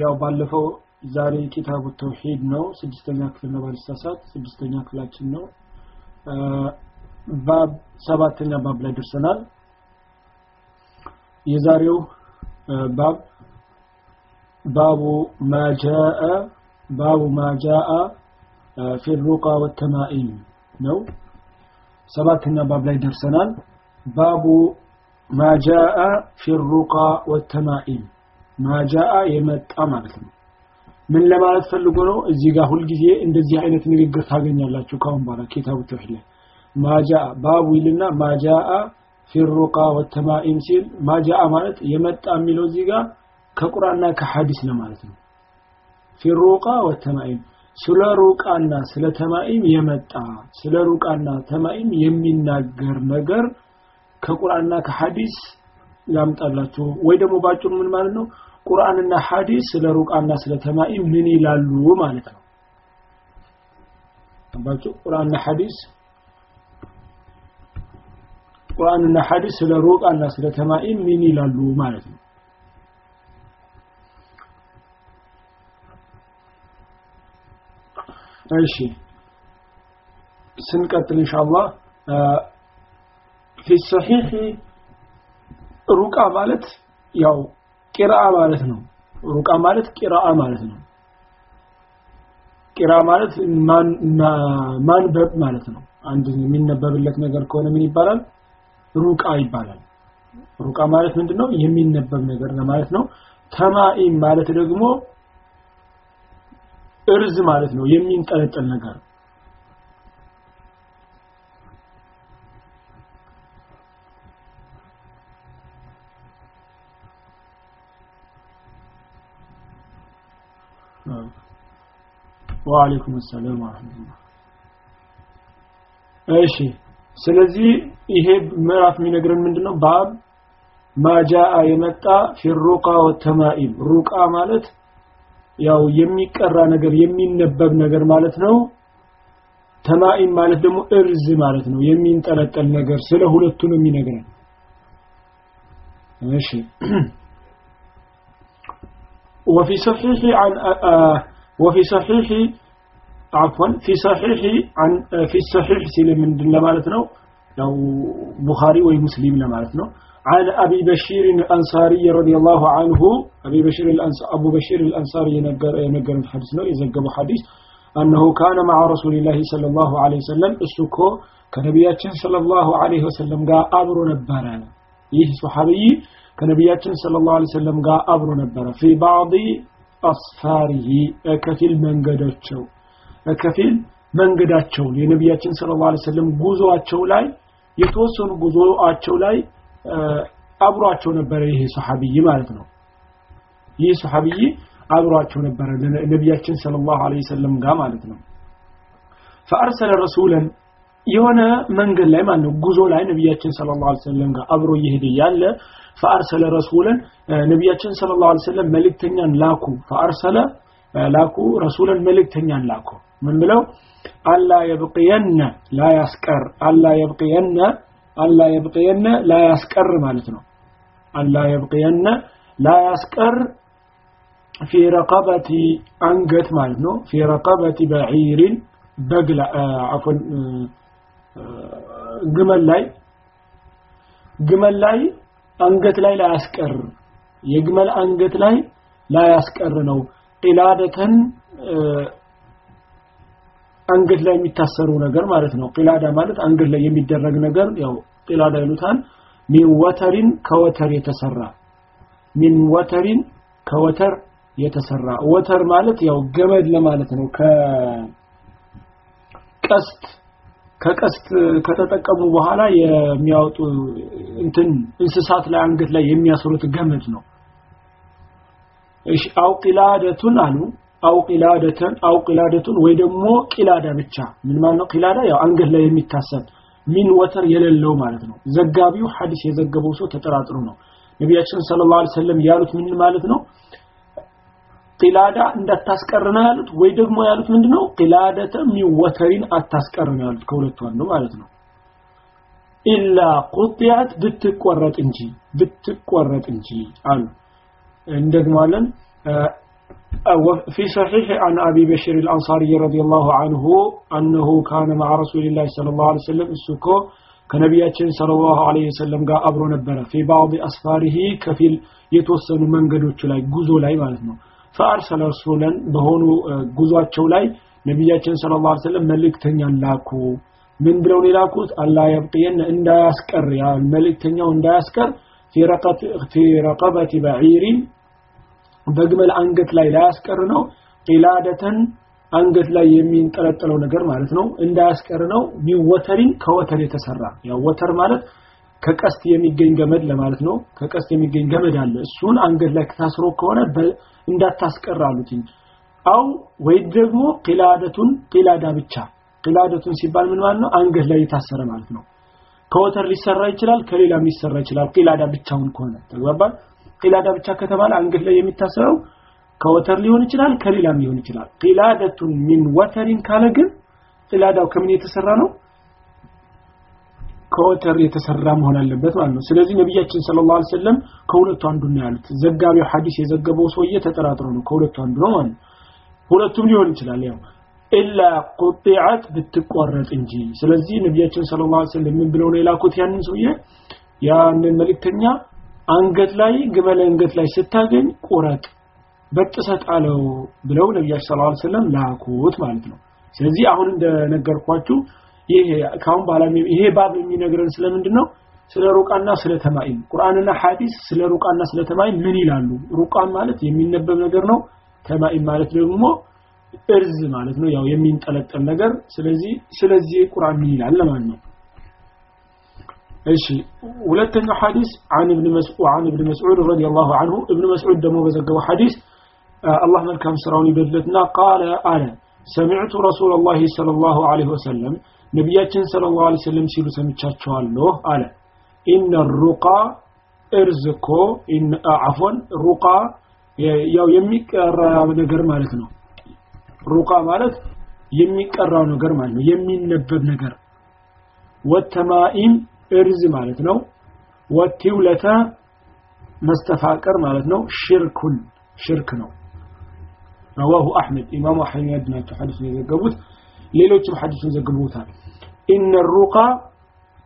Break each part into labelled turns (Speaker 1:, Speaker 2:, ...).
Speaker 1: ያው ባለፈው ዛሬ ኪታቡ ተውሂድ ነው። ስድስተኛ ክፍል ነው ባልሳሳት። ስድስተኛ ክፍላችን ነው። ባብ ሰባተኛ ባብ ላይ ደርሰናል። የዛሬው ባብ ባቡ ማጃአ ባቡ ማጃአ ፊ ሩቃ ወተማኢም ነው። ሰባተኛ ባብ ላይ ደርሰናል። ባቡ ማጃአ ፊ ሩቃ ወተማኢም ማጃአ የመጣ ማለት ነው። ምን ለማለት ፈልጎ ነው? እዚህ ጋር ሁልጊዜ እንደዚህ አይነት ንግግር ታገኛላችሁ ካሁን በኋላ ኪታቡ ተውሂድ ላይ። ማጃአ ባቡ ይልና ማጃአ ፊሩቃ ወተማኢም ሲል ማጃአ ማለት የመጣ የሚለው እዚህ ጋር ከቁርአንና ከሐዲስ ነው ማለት ነው። ፊሩቃ ወተማኢም ስለ ሩቃና ስለ ተማኢም የመጣ ስለ ሩቃና ተማኢም የሚናገር ነገር ከቁርአንና ከሐዲስ ላምጣላችሁ ወይ ደግሞ ባጭሩ ምን ማለት ነው ቁርአንና ሐዲስ ስለ ሩቃና ስለ ተማኢም ምን ይላሉ ማለት ነው ባጭሩ ቁርአንና ሐዲስ ቁርአንና ሐዲስ ስለ ሩቃና ስለ ተማኢም ምን ይላሉ ማለት ነው እሺ ስንቀጥል ኢንሻአላህ في الصحيح ሩቃ ማለት ያው ቂራአ ማለት ነው። ሩቃ ማለት ቂራአ ማለት ነው። ቂራ ማለት ማንበብ ማለት ነው። አንድ የሚነበብለት ነገር ከሆነ ምን ይባላል? ሩቃ ይባላል። ሩቃ ማለት ምንድነው? የሚነበብ ነገር ማለት ነው። ተማኢም ማለት ደግሞ እርዝ ማለት ነው። የሚንጠለጠል ነገር ወአለይኩም ሰላም ወራህመቱላህ እሺ ስለዚህ ይሄ ምዕራፍ የሚነግረን ምንድነው ባብ ማጃአ የመጣ ፊሩቃ ወተማኢም ሩቃ ማለት ያው የሚቀራ ነገር የሚነበብ ነገር ማለት ነው ተማኢም ማለት ደግሞ እርዝ ማለት ነው የሚንጠለጠል ነገር ስለ ሁለቱ ነው የሚነግረን እሺ وفي صحيح عن وفي صحيح عفوا في صحيح عن في الصحيح سلم من لمالتنا لو بخاري ومسلم لمالتنا عن أبي بشير الأنصاري رضي الله عنه أبي بشير الأنصار أبو بشير الأنصاري ينقر ينقر الحديث نو يزقب حديث أنه كان مع رسول الله صلى الله عليه وسلم السكو كنبياتين صلى الله عليه وسلم قال أبر نبرا. يه صحابي كنبياتين صلى الله عليه وسلم قال أبر نبرا في بعض أصفاره كفيل ከፊል መንገዳቸውን የነቢያችን ሰለላሁ ዐለይሂ ወሰለም ጉዞአቸው ላይ የተወሰኑ ጉዞአቸው ላይ አብሯቸው ነበረ ይሄ ሰሐቢይ ማለት ነው። ይህ ሰሐቢይ አብሯቸው ነበረ ነቢያችን ሰለላሁ ዐለይሂ ወሰለም ጋር ማለት ነው። ፈአርሰለ ረሱለን የሆነ መንገድ ላይ ማለት ነው ጉዞ ላይ ነቢያችን ሰለላሁ ዐለይሂ ወሰለም ጋር አብሮ እየሄደ ያለ ፈአርሰለ ረሱለን ነቢያችን ሰለላሁ ዐለይሂ ወሰለም መልእክተኛን ላኩ። ፈአርሰለ ላኩ ረሱለን መልእክተኛን ላኩ። ምን ብለው? አላ የብቅየነ ላ ያስቀር አላ የብቅየነ አላ የብቅየነ ላ ማለት ነው። አላ የብቅየነ ላ ፊ ረቀበቲ አንገት ማለት ነው። ፊ ረቀበቲ በዒሪን በግላ አፎን ግመል ላይ ግመል ላይ አንገት ላይ ላያስቀር የግመል አንገት ላይ ላያስቀር ነው። ቂላደተን አንገት ላይ የሚታሰሩ ነገር ማለት ነው። ቂላዳ ማለት አንገት ላይ የሚደረግ ነገር ያው ቂላዳ ይሉታል። ሚን ወተሪን ከወተር የተሰራ ሚን ወተሪን ከወተር የተሰራ ወተር ማለት ያው ገመድ ለማለት ነው። ከቀስት ከቀስት ከተጠቀሙ በኋላ የሚያወጡ እንትን እንስሳት ላይ አንገት ላይ የሚያስሩት ገመድ ነው። እሺ አው ቂላደቱን አሉ አው ቂላደተን አው ቂላደቱን ወይ ደግሞ ቂላዳ ብቻ። ምን ማለት ነው? ቂላዳ ያው አንገት ላይ የሚታሰር ሚን ወተር የሌለው ማለት ነው። ዘጋቢው ሐዲስ የዘገበው ሰው ተጠራጥሮ ነው። ነቢያችን ሰለላሁ ዐለይሂ ወሰለም ያሉት ምን ማለት ነው? ቂላዳ እንዳታስቀር ነው ያሉት ወይ ደግሞ ያሉት ምንድነው? ቂላደተ ሚን ወተሪን አታስቀር ነው ያሉት ከሁለቱ አንዱ ማለት ነው። ኢላ ቁጥያት ብትቆረጥ እንጂ ብትቆረጥ እንጂ አሉ። እንደግማለን في صحيح عن أبي بشر الأنصاري رضي الله عنه أنه كان مع رسول الله صلى الله عليه وسلم السكو كنبياتين صلى الله عليه وسلم قال أبرو نبرة في بعض أسفاره كفيل يتوسن من قدوش لاي قزو لاي مالتنا فأرسل رسولا بهونو قزوات لاي نبياتين صلى الله عليه وسلم ملك تنيان لاكو من بلون لاكوت ألا يبقين إن دا يسكر በግመል አንገት ላይ ላያስቀር ነው። ቂላደተን አንገት ላይ የሚንጠለጠለው ነገር ማለት ነው። እንዳያስቀር ነው። ሚወተሪን ከወተር የተሰራ ያው ወተር ማለት ከቀስት የሚገኝ ገመድ ለማለት ነው። ከቀስት የሚገኝ ገመድ አለ። እሱን አንገት ላይ ከታስሮ ከሆነ እንዳታስቀር አሉትኝ አው ወይ ደግሞ ቂላደቱን ቂላዳ ብቻ። ቂላደቱን ሲባል ምን ማለት ነው? አንገት ላይ የታሰረ ማለት ነው። ከወተር ሊሰራ ይችላል ከሌላም ሊሰራ ይችላል። ቂላዳ ብቻውን ከሆነ ተግባባል ቂላዳ ብቻ ከተባለ አንገት ላይ የሚታሰረው ከወተር ሊሆን ይችላል ከሌላም ሊሆን ይችላል። ቂላደቱን ሚን ወተሪን ካለ ግን ቂላዳው ከምን የተሰራ ነው? ከወተር የተሰራ መሆን አለበት ማለት ነው። ስለዚህ ነቢያችን ሰለላሁ ዐለይሂ ወሰለም ከሁለቱ አንዱ ነው ያሉት። ዘጋቢው ሐዲስ የዘገበው ሰውዬ ተጠራጥሮ ነው ከሁለቱ አንዱ ነው ማለት ነው። ሁለቱም ሊሆን ይችላል ያው ኢላ ቁጢዐት ብትቆረጥ እንጂ። ስለዚህ ነቢያችን ሰለላሁ ዐለይሂ ወሰለም ምን ብለው ነው የላኩት ያንን ሰውዬ? ያንን መልእክተኛ አንገት ላይ ግመል አንገት ላይ ስታገኝ ቁረጥ በጥሰት አለው ብለው ነቢያችን ሰለላሁ ዐለይሂ ወሰለም ላኩት ማለት ነው። ስለዚህ አሁን እንደነገርኳችሁ ይሄ ካሁን በኋላ ይሄ ባብ የሚነግረን ስለምንድን ነው ስለ ሩቃና ስለ ተማኢም ቁርአንና ሐዲስ ስለ ሩቃና ስለ ተማኢም ምን ይላሉ? ሩቃን ማለት የሚነበብ ነገር ነው ተማኢም ማለት ደግሞ እርዝ ማለት ነው ያው የሚንጠለጠል ነገር። ስለዚህ ስለዚህ ቁርአን ምን ይላል ለማለት ነው እሺ ሁለተኛው ሐዲስ አን ኢብኑ መስዑድ አን ኢብኑ መስዑድ ረዲየላሁ ዐንሁ ኢብኑ መስዑድ ደግሞ በዘገበው ሐዲስ አላህ መልካም ስራውን ይበድለትና ቃለ አለ ሰሚዕቱ ረሱላላሂ ሰለላሁ ዐለይሂ ወሰለም ነቢያችን ሰለላሁ ዐለይሂ ወሰለም ሲሉ ሰምቻቸዋለሁ አለ። ኢነ ሩቃ እርዝኮ አፎን ሩቃ ያው የሚቀራ ነገር ማለት ነው። ሩቃ ማለት የሚቀራው ነገር ማለት ነው የሚነበብ ነገር። ወተማኢም እርዝ ማለት ነው። ወቲውለተ መስተፋቀር ማለት ነው። ሽርኩን ሽርክ ነው። ረዋሁ አሕመድ ኢማሙ አሕመድ ናቸው ሐዲሱን የዘገቡት። ሌሎችም ሐዲሱን ዘግበውታል። ኢነ ሩቃ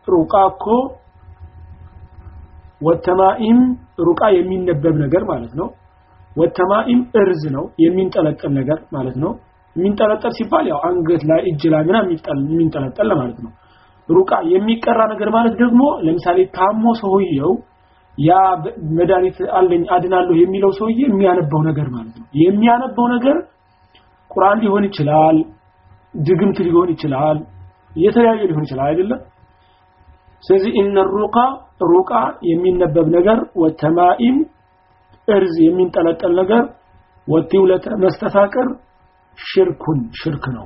Speaker 1: ሩቃ እኮ ወተማኢም ሩቃ የሚነበብ ነገር ማለት ነው። ወተማኢም እርዝ ነው የሚንጠለጠል ነገር ማለት ነው። የሚንጠለጠል ሲባል ያው አንገት ላይ እጅ ላይ ምናምን የሚንጠለጠል ለማለት ነው። ሩቃ የሚቀራ ነገር ማለት ደግሞ ለምሳሌ ታሞ ሰውየው ያ መድኃኒት አለኝ አድናለሁ የሚለው ሰውዬ የሚያነባው ነገር ማለት ነው። የሚያነባው ነገር ቁርአን ሊሆን ይችላል ድግምት ሊሆን ይችላል የተለያየ ሊሆን ይችላል አይደለም ስለዚህ እነ ሩቃ ሩቃ የሚነበብ ነገር ወተማኢም እርዝ የሚንጠለጠል ነገር ወቲውለተ መስተፋቅር ሽርኩን ሽርክ ነው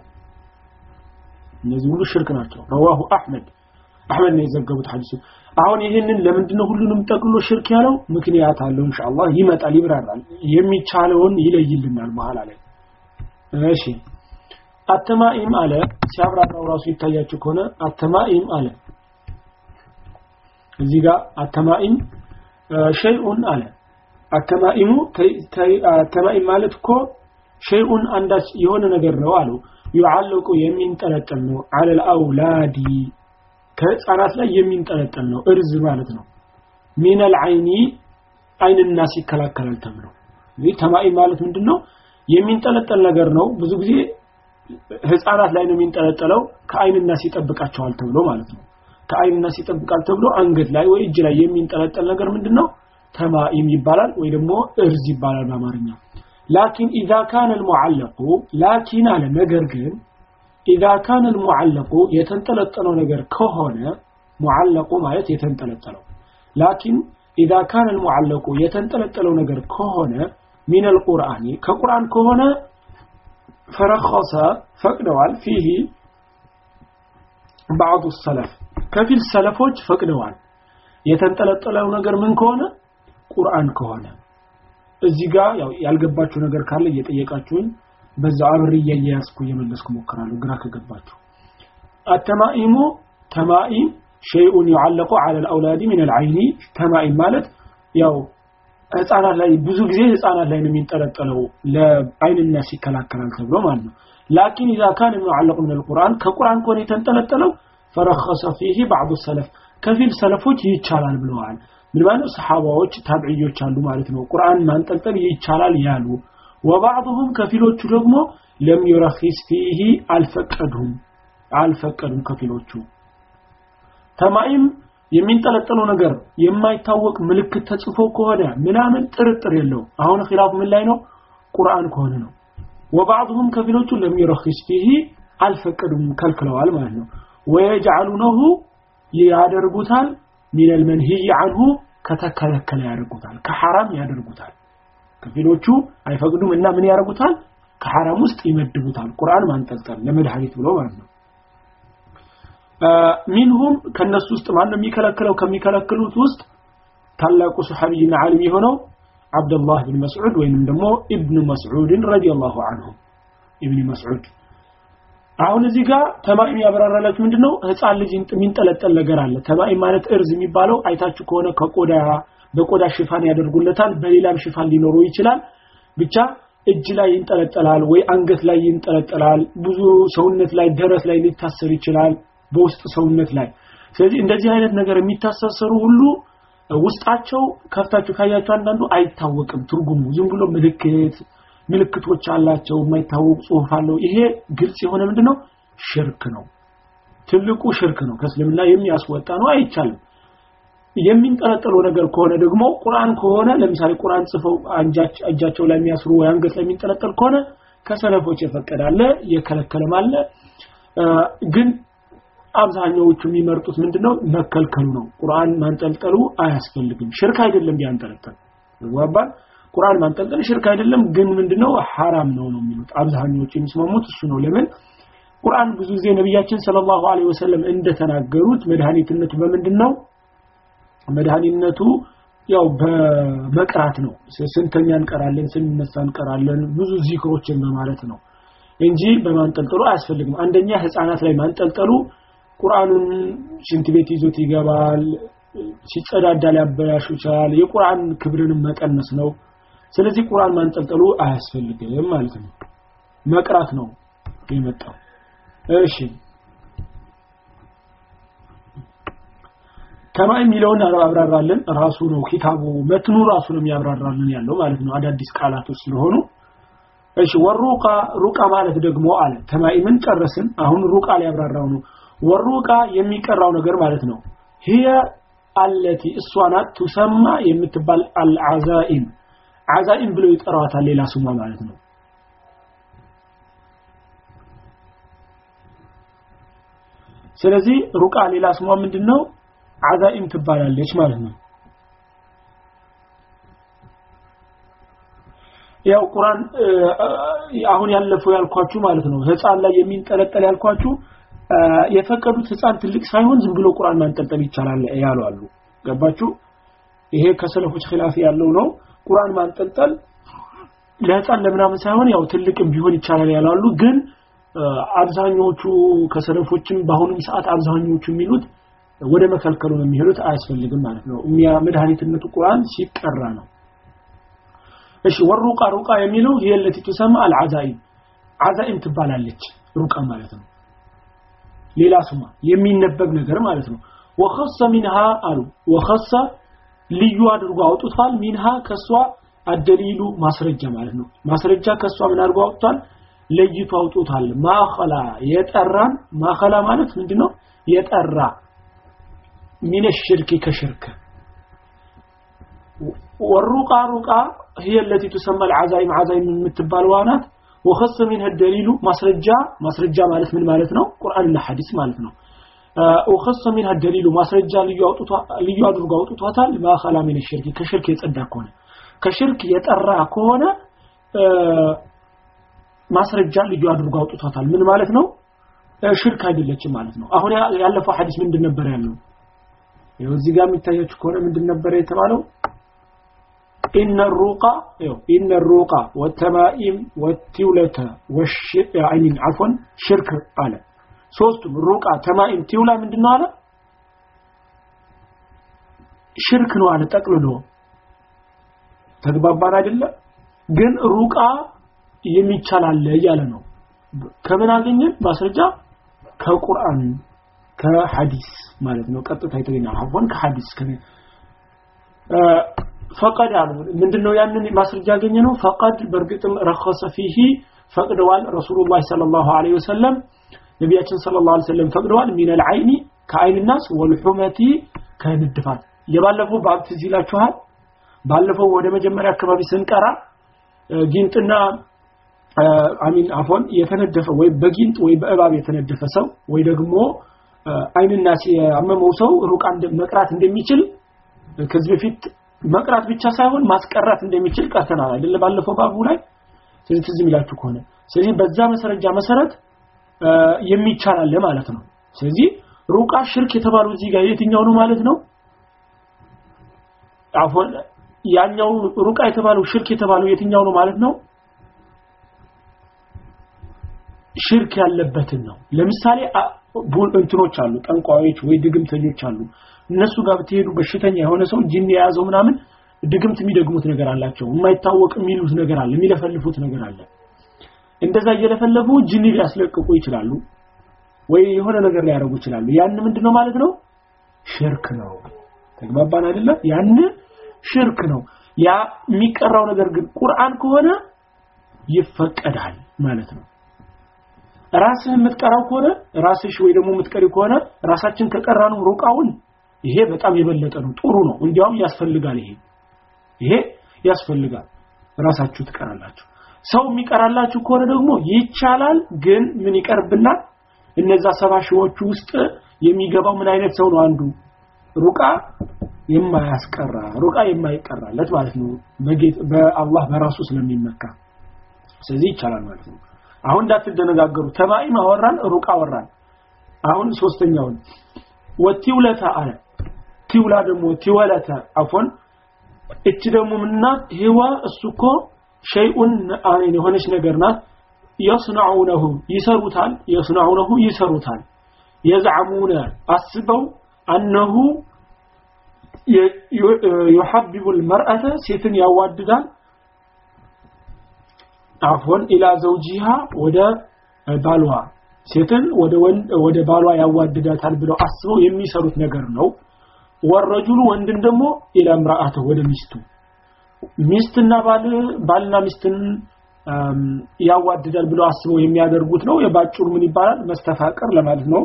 Speaker 1: እነዚህ ሁሉ ሽርክ ናቸው። ረዋሁ አህመድ አህመድ ነው የዘገቡት ሐዲሱ። አሁን ይህንን ለምንድነው ሁሉንም ጠቅሎ ሽርክ ያለው? ምክንያት አለው ኢንሻአላህ ይመጣል ይብራራል የሚቻለውን ይለይልናል በኋላ ላይ እሺ። አተማኢም አለ። ሲያብራራው ራሱ ይታያችሁ ከሆነ አተማኢም አለ። እዚህ ጋር አተማኢም ሸይኡን አለ። አተማኢሙ አተማኢም ማለት እኮ ሸይኡን አንዳች የሆነ ነገር ነው አሉ ይዓለቁ የሚንጠለጠል ነው። አለል አውላዲ ከህፃናት ላይ የሚንጠለጠል ነው። እርዝ ማለት ነው። ሚነል አይኒ አይንና ሲከላከላል ተብሎ። ይህ ተማኢም ማለት ምንድነው? የሚንጠለጠል ነገር ነው። ብዙ ጊዜ ህፃናት ላይ ነው የሚንጠለጠለው። ከአይንና ሲጠብቃቸዋል ተብሎ ማለት ነው። ከአይንና ሲጠብቃል ተብሎ አንገት ላይ ወይ እጅ ላይ የሚንጠለጠል ነገር ምንድነው? ተማኢም ይባላል ወይ ደግሞ እርዝ ይባላል በአማርኛ ላኪን ኢዛ ካነ ልሙዓለቁ ላኪን አለ ነገር ግን ኢዛ ካነ ልሙዓለቁ የተንጠለጠለው ነገር ከሆነ ሙዓለቁ ማለት የተንጠለጠለው ላኪን ኢዛ ካነ ልሙዓለቁ የተንጠለጠለው ነገር ከሆነ ሚን አልቁርአኒ ከቁርአን ከሆነ ፈረኸሰ ፈቅደዋል ፊህ ባዕዱ ሰለፍ ከፊል ሰለፎች ፈቅደዋል የተንጠለጠለው ነገር ምን ከሆነ ቁርአን ከሆነ እዚህ ጋር ያው ያልገባችሁ ነገር ካለ እየጠየቃችሁኝ በዛ አብሬ እያያዝኩ እየመለስኩ ሞክራለሁ ግራ ከገባችሁ። التمائم تمائم شيء يعلق على الأولاد من العين። تمائم ማለት ያው ህፃናት ላይ ብዙ ጊዜ ህፃናት ላይ ነው የሚንጠለጠለው ለአይንና ይከላከላል ተብሎ ማለት ነው። لكن إذا كان يعلق من القرآن ከቁርአን ከሆነ የተንጠለጠለው فرخص فيه بعض السلف ከፊል ሰለፎች ይቻላል ብለዋል። ምን ማለት ሰሃባዎች ታብዕዮች አሉ ማለት ነው። ቁርአን ማንጠልጠል ይቻላል ያሉ ወባዕضهم ከፊሎቹ ደግሞ ለም ይረኺስ ፊሂ አልፈቀዱም አልፈቀዱም ከፊሎቹ። ተማኢም የሚንጠለጠለው ነገር የማይታወቅ ምልክት ተጽፎ ከሆነ ምናምን ጥርጥር የለው አሁን ኺላፉ ምን ላይ ነው? ቁርአን ከሆነ ነው። ወባዕضهم ከፊሎቹ ለም ይረኺስ ፊሂ አልፈቀዱም ከልክለዋል ማለት ነው። ወየጅዓሉነሁ ያደርጉታል ሚነል መንሂይ አንሁ ከተከለከለ ያደርጉታል። ከሐራም ያደርጉታል። ከፊሎቹ አይፈቅዱም እና ምን ያደርጉታል? ከሐራም ውስጥ ይመድቡታል። ቁርአን ማንጠልጠል ለመድኃኒት ብሎ ማለት ነው። ሚንሁም ከነሱ ውስጥ ማን ነው የሚከለክለው? ከሚከለክሉት ውስጥ ታላቁ ሱሐቢይና ዓሊም የሆነው አብደላህ ብን መስዑድ ወይንም ደግሞ ኢብኑ መስዑድን ረዲየላሁ ዐንሁ ኢብኑ መስዑድ አሁን እዚህ ጋር ተማኢም ያብራራላችሁ ምንድነው? ህፃን ልጅ የሚንጠለጠል ነገር አለ። ተማኢም ማለት እርዝ የሚባለው አይታችሁ ከሆነ ከቆዳ በቆዳ ሽፋን ያደርጉለታል በሌላም ሽፋን ሊኖረው ይችላል። ብቻ እጅ ላይ ይንጠለጠላል ወይ አንገት ላይ ይንጠለጠላል ብዙ ሰውነት ላይ ደረት ላይ ሊታሰር ይችላል በውስጥ ሰውነት ላይ። ስለዚህ እንደዚህ አይነት ነገር የሚታሳሰሩ ሁሉ ውስጣቸው ከፍታችሁ ካያችሁ አንዳንዱ አይታወቅም ትርጉሙ። ዝም ብሎ ምልክት ምልክቶች አላቸው የማይታወቅ ጽሁፍ አለው። ይሄ ግልጽ የሆነ ምንድነው? ሽርክ ነው። ትልቁ ሽርክ ነው። ከእስልምና የሚያስወጣ ነው። አይቻልም። የሚንጠለጠለው ነገር ከሆነ ደግሞ ቁርአን ከሆነ ለምሳሌ ቁርአን ጽፈው እጃቸው ላይ የሚያስሩ ወይ አንገት ላይ የሚንጠለጠል ከሆነ ከሰለፎች የፈቀዳለ የከለከለም አለ። ግን አብዛኛዎቹ የሚመርጡት ምንድነው? መከልከሉ ነው። ቁርአን ማንጠልጠሉ አያስፈልግም። ሽርክ አይደለም ቢያንጠለጠል። ይዋባል ቁርአን ማንጠልጠል ሽርክ አይደለም ግን ምንድነው? ሐራም ነው ነው የሚሉት። አብዛኛዎቹ የሚስማሙት እሱ ነው። ለምን? ቁርአን ብዙ ጊዜ ነብያችን ሰለላሁ ዐለይሂ ወሰለም እንደተናገሩት መድኃኒትነቱ በምንድነው? መድኃኒትነቱ ያው በመቅራት ነው። ስንተኛ እንቀራለን ስንነሳ እንቀራለን ብዙ ዚክሮችን በማለት ነው እንጂ በማንጠልጠሉ አያስፈልግም። አንደኛ ህፃናት ላይ ማንጠልጠሉ ቁርአኑን ሽንት ቤት ይዞት ይገባል ሲጸዳዳ ሊያበላሹ ይችላል። የቁርአን ክብርንም መቀነስ ነው ስለዚህ ቁርአን ማንጠልጠሉ አያስፈልግም ማለት ነው መቅራት ነው የመጣው እሺ ከማ የሚለውን አብራራለን ራሱ ነው ኪታቡ መትኑ ራሱ ነው የሚያብራራልን ያለው ማለት ነው አዳዲስ ቃላቶች ስለሆኑ እሺ ወሩቃ ሩቃ ማለት ደግሞ አለ ተማኢምን ጨረስን አሁን ሩቃ ሊያብራራው ነው ወሩቃ የሚቀራው ነገር ማለት ነው هي التي እሷናት ትሰማ የምትባል አልዓዛኢም ዓዛኢም ብለው ይጠራዋታል ሌላ ስሟ ማለት ነው። ስለዚህ ሩቃ ሌላ ስሟ ምንድነው? ዓዛኢም ትባላለች ማለት ነው። ያው ቁርአን አሁን ያለፈው ያልኳችሁ ማለት ነው ህፃን ላይ የሚንጠለጠል ያልኳችሁ የፈቀዱት ህፃን ትልቅ ሳይሆን ዝም ብሎ ቁርአን ማንጠልጠል ይቻላል ያሉ አሉ። ገባችሁ? ይሄ ከሰለፎች ኺላፍ ያለው ነው ቁርአን ማንጠልጠል ለህፃን ለምናምን ሳይሆን ያው ትልቅም ቢሆን ይቻላል ያላሉ። ግን አብዛኞቹ ከሰለፎችም በአሁኑም ሰዓት አብዛኞቹ የሚሉት ወደ መከልከሉ ነው የሚሄዱት አያስፈልግም ማለት ነው። መድኃኒትነቱ ቁርአን ሲቀራ ነው። እሺ ወሩቃ ሩቃ የሚለው የለቲ ትሰማ አልዓዛኢም። ዓዛኢም ትባላለች ሩቃ ማለት ነው። ሌላ ስሟ የሚነበብ ነገር ማለት ነው። ወኸሰ ሚንሃ አሉ። ወኸሰ ልዩ አድርጎ አውጥቷል ሚንሃ ከሷ አደሊሉ ማስረጃ ማለት ነው ማስረጃ ከሷ ምን አድርጎ አውጥቷል ለይቶ አውጥቷል ማኸላ የጠራን ማኸላ ማለት ምንድነው የጠራ ሚነ ሽርክ ከሽርክ والرقى رقى هي التي تسمى العزائم عزائم የምትባል ዋናት وخص منها الدليل ማስረጃ ማስረጃ ማለት ምን ማለት ነው ቁርአንና ሐዲስ ማለት ነው وخص منها الدليل ማስረጃ ልዩ አውጥቷ ልዩ አድርጎ አውጥቷታል ما خلا من الشرك ከሽርክ የጸዳ ከሆነ ከሽርክ የጠራ ከሆነ ማስረጃ ልዩ አድርጎ አውጥቷታል ምን ማለት ነው ሽርክ አይደለችም ማለት ነው አሁን ያለፈው ሐዲስ ምንድን ነበር ያለው ይኸው እዚህ ጋር የሚታያችሁ ከሆነ ምንድን ነበር የተባለው إن الرقى إن الرقى والتمائم والتولة والش يعني عفوا شرك على ሶስቱም ሩቃ ተማኢም ቲውላ ምንድነው አለ? ሽርክ ነው አለ ጠቅልሎ። ተግባባን አይደለ? ግን ሩቃ የሚቻል አለ እያለ ነው። ከምን አገኘን? ማስረጃ ከቁርአን ከሐዲስ ማለት ነው። ቀጥታ የተገኘ አሁን ከሐዲስ ከ ፈቀድ አሉ ምንድነው ያንን ማስረጃ ያገኘ ነው ፈቀድ በእርግጥም ረኸሰ ፊሂ ፈቅደዋል ረሱሉላህ ሰለላሁ ዐለይሂ ወሰለም ነቢያችን ሰለላሁ ዐለይሂ ወሰለም ፈቅደዋል። ሚነል አይኒ ከአይንናስ ወልሑመቲ ከንድፋት። የባለፈው ባብ ትዝ ይላችኋል? ባለፈው ወደ መጀመሪያ አካባቢ ስንቀራ ጊንጥና አሚን አፎን የተነደፈ ወይ በጊንጥ ወይ በእባብ የተነደፈ ሰው ወይ ደግሞ አይንና ሲያመመው ሰው ሩቃ መቅራት እንደሚችል ከዚህ በፊት መቅራት ብቻ ሳይሆን ማስቀራት እንደሚችል ቀርተናል አይደል ባለፈው ባቡ ላይ ስለዚህ ትዝ የሚላችሁ ከሆነ። ስለዚህ በዛ መሰረጃ መሰረት የሚቻል አለ ማለት ነው። ስለዚህ ሩቃ ሽርክ የተባለው እዚህ ጋር የትኛው ነው ማለት ነው? አፎን ያኛው ሩቃ የተባለው ሽርክ የተባለው የትኛው ነው ማለት ነው? ሽርክ ያለበትን ነው። ለምሳሌ እንትኖች አሉ ጠንቋዮች ወይ ድግምተኞች አሉ። እነሱ ጋር ብትሄዱ በሽተኛ የሆነ ሰው ጂን የያዘው ምናምን ድግምት የሚደግሙት ነገር አላቸው። የማይታወቅ የሚሉት ነገር አለ የሚለፈልፉት ነገር አለ እንደዛ እየለፈለፉ ጂኒ ሊያስለቅቁ ይችላሉ ወይ የሆነ ነገር ሊያደርጉ ይችላሉ። ያን ምንድነው ማለት ነው? ሽርክ ነው። ተግባባን አይደለ? ያን ሽርክ ነው። ያ የሚቀራው ነገር ግን ቁርአን ከሆነ ይፈቀዳል ማለት ነው። ራስህ የምትቀራው ከሆነ ራስሽ ወይ ደግሞ የምትቀሪ ከሆነ ራሳችን ከቀራነው ሩቃውን ይሄ በጣም የበለጠ ነው ጥሩ ነው። እንዲያውም ያስፈልጋል ይሄ። ይሄ ያስፈልጋል። ራሳችሁ ትቀራላችሁ ሰው የሚቀራላችሁ ከሆነ ደግሞ ይቻላል ግን ምን ይቀርብናል? እነዛ ሰባ ሺዎቹ ውስጥ የሚገባው ምን አይነት ሰው ነው? አንዱ ሩቃ የማያስቀራ ሩቃ የማይቀራለት ማለት ነው። በአላህ በራሱ ስለሚመካ። ስለዚህ ይቻላል ማለት ነው። አሁን እንዳትደነጋገሩ። ተማኢም አወራን ሩቃ አወራን። አሁን ሶስተኛውን ወቲውለታ አለ። ቲውላ ደግሞ ቲወለተ አፎን እቺ ደግሞ ምንናት ህዋ እሱ እኮ ሸይኡን አይን የሆነች ነገር ናት። የስናዑነሁ ይሰሩታል የስናዑነሁ ይሰሩታል። የዝዓሙነ አስበው አነሁ ዩሐቢቡ ልመርአተ ሴትን ያዋድዳል። አፎን ኢላ ዘውጂሃ ወደ ባሏ ሴትን ወደ ባሏ ያዋድዳታል ብለው አስበው የሚሰሩት ነገር ነው። ወረጁሉ ወንድን ደግሞ ኢላ ምርአተ ወደ ሚስቱ። ሚስትና ባል ባልና ሚስትን ያዋድዳል ብለው አስበው የሚያደርጉት ነው። የባጭሩ ምን ይባላል? መስተፋቅር ለማለት ነው።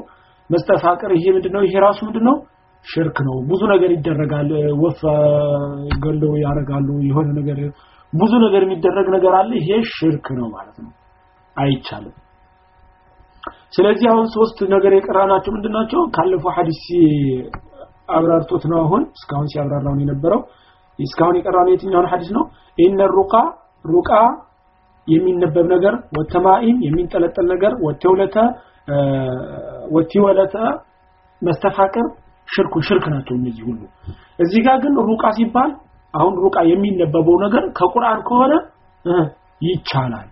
Speaker 1: መስተፋቅር ይሄ ምንድነው? ይሄ ራሱ ምንድነው? ሽርክ ነው። ብዙ ነገር ይደረጋል። ወፍ ገለው ያረጋሉ የሆነ ነገር ብዙ ነገር የሚደረግ ነገር አለ። ይሄ ሽርክ ነው ማለት ነው። አይቻልም። ስለዚህ አሁን ሶስት ነገር የቀራናቸው ምንድናቸው ካለፈው ሐዲስ አብራርቶት ነው አሁን እስካሁን ሲያብራራው የነበረው እስካሁን የቀራነው የትኛውን ሐዲስ ነው? ኢነ ሩቃ ሩቃ የሚነበብ ነገር ወተማኢም የሚንጠለጠል ነገር ወተውለተ ወቲወለተ መስተፋቅር ሽርኩ ሽርክ ናቸው እነዚህ ሁሉ። እዚህ ጋር ግን ሩቃ ሲባል አሁን ሩቃ የሚነበበው ነገር ከቁርአን ከሆነ ይቻላል።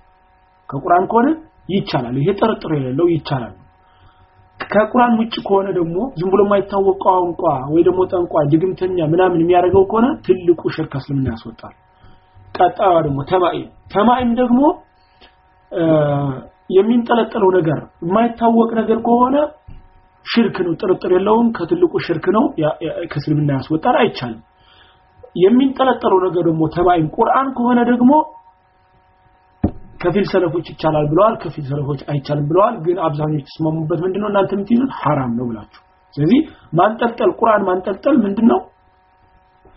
Speaker 1: ከቁርአን ከሆነ ይቻላል። ይሄ ጥርጥር የሌለው ይቻላል ከቁርአን ውጭ ከሆነ ደግሞ ዝም ብሎ የማይታወቅ ቋንቋ ወይ ደግሞ ጠንቋ ድግምተኛ ምናምን የሚያደርገው ከሆነ ትልቁ ሽርክ እስልምና ያስወጣል። ቀጣዩ ደግሞ ተማኢም። ተማኢም ደግሞ የሚንጠለጠለው ነገር የማይታወቅ ነገር ከሆነ ሽርክ ነው ጥርጥር የለውም ከትልቁ ሽርክ ነው ከእስልምና ያስወጣል አይቻልም። የሚንጠለጠለው ነገር ደግሞ ተማይም ቁርአን ከሆነ ደግሞ ከፊል ሰለፎች ይቻላል ብለዋል ከፊል ሰለፎች አይቻልም ብለዋል። ግን አብዛኞቹ ተስማሙበት ምንድነው? እናንተ የምትይዙት ሐራም ነው ብላችሁ። ስለዚህ ማንጠልጠል ቁርአን ማንጠልጠል ምንድነው?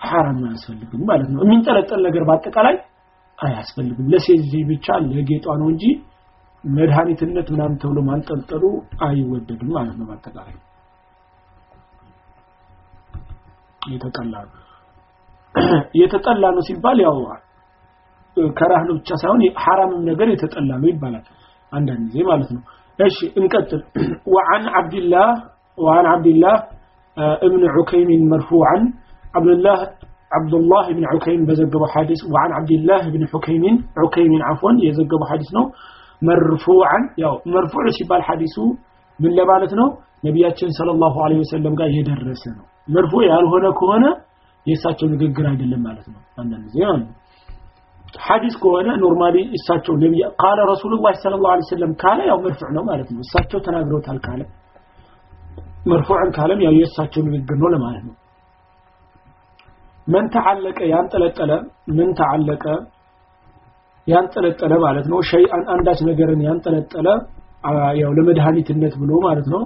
Speaker 1: ሐራም አያስፈልግም ማለት ነው። የሚንጠለጠል ነገር በአጠቃላይ አያስፈልግም። ለሴት ብቻ ለጌጧ ነው እንጂ መድኃኒትነት ምናምን ተብሎ ማንጠልጠሉ አይወደድም ማለት ነው በአጠቃላይ። የተጠላ ነው። የተጠላ ነው ሲባል ያው ከራህ ነው ብቻ ሳይሆን ሐራምም ነገር የተጠላ ነው ይባላል አንዳንድ ጊዜ ማለት ነው እሺ እንቀጥል وعن عبد الله وعن عبد الله ابن عكيم مرفوعا عبد الله عبد الله بن عكيم بزقب حديث وعن عبد الله بن حكيم عكيم عفوا يزقب حديث ነው مرفوعا ያው مرفوع ሲባል ሐዲሱ ምን ለማለት ነው ነቢያችን ሰለላሁ ዐለይሂ ወሰለም ጋር የደረሰ ነው መርፉዕ ያልሆነ ከሆነ የእሳቸው ንግግር አይደለም ማለት ነው አንዳንድ ጊዜ ማለት ነው ሐዲስ ከሆነ normally እሳቸው ነብይ قال رسول الله صلى الله عليه وسلم ካለ ያው مرفوع ነው ማለት ነው። እሳቸው ተናግረውታል ካለ مرفوعا ካለም ያው የእሳቸው ንግግር ነው ለማለት ነው። من تعلق ያንጠለጠለ ምን ተዓለቀ ያንጠለጠለ ማለት ነው። ሸይአን አንዳች ነገርን ያንጠለጠለ ያው ለመድኃኒትነት ብሎ ማለት ነው።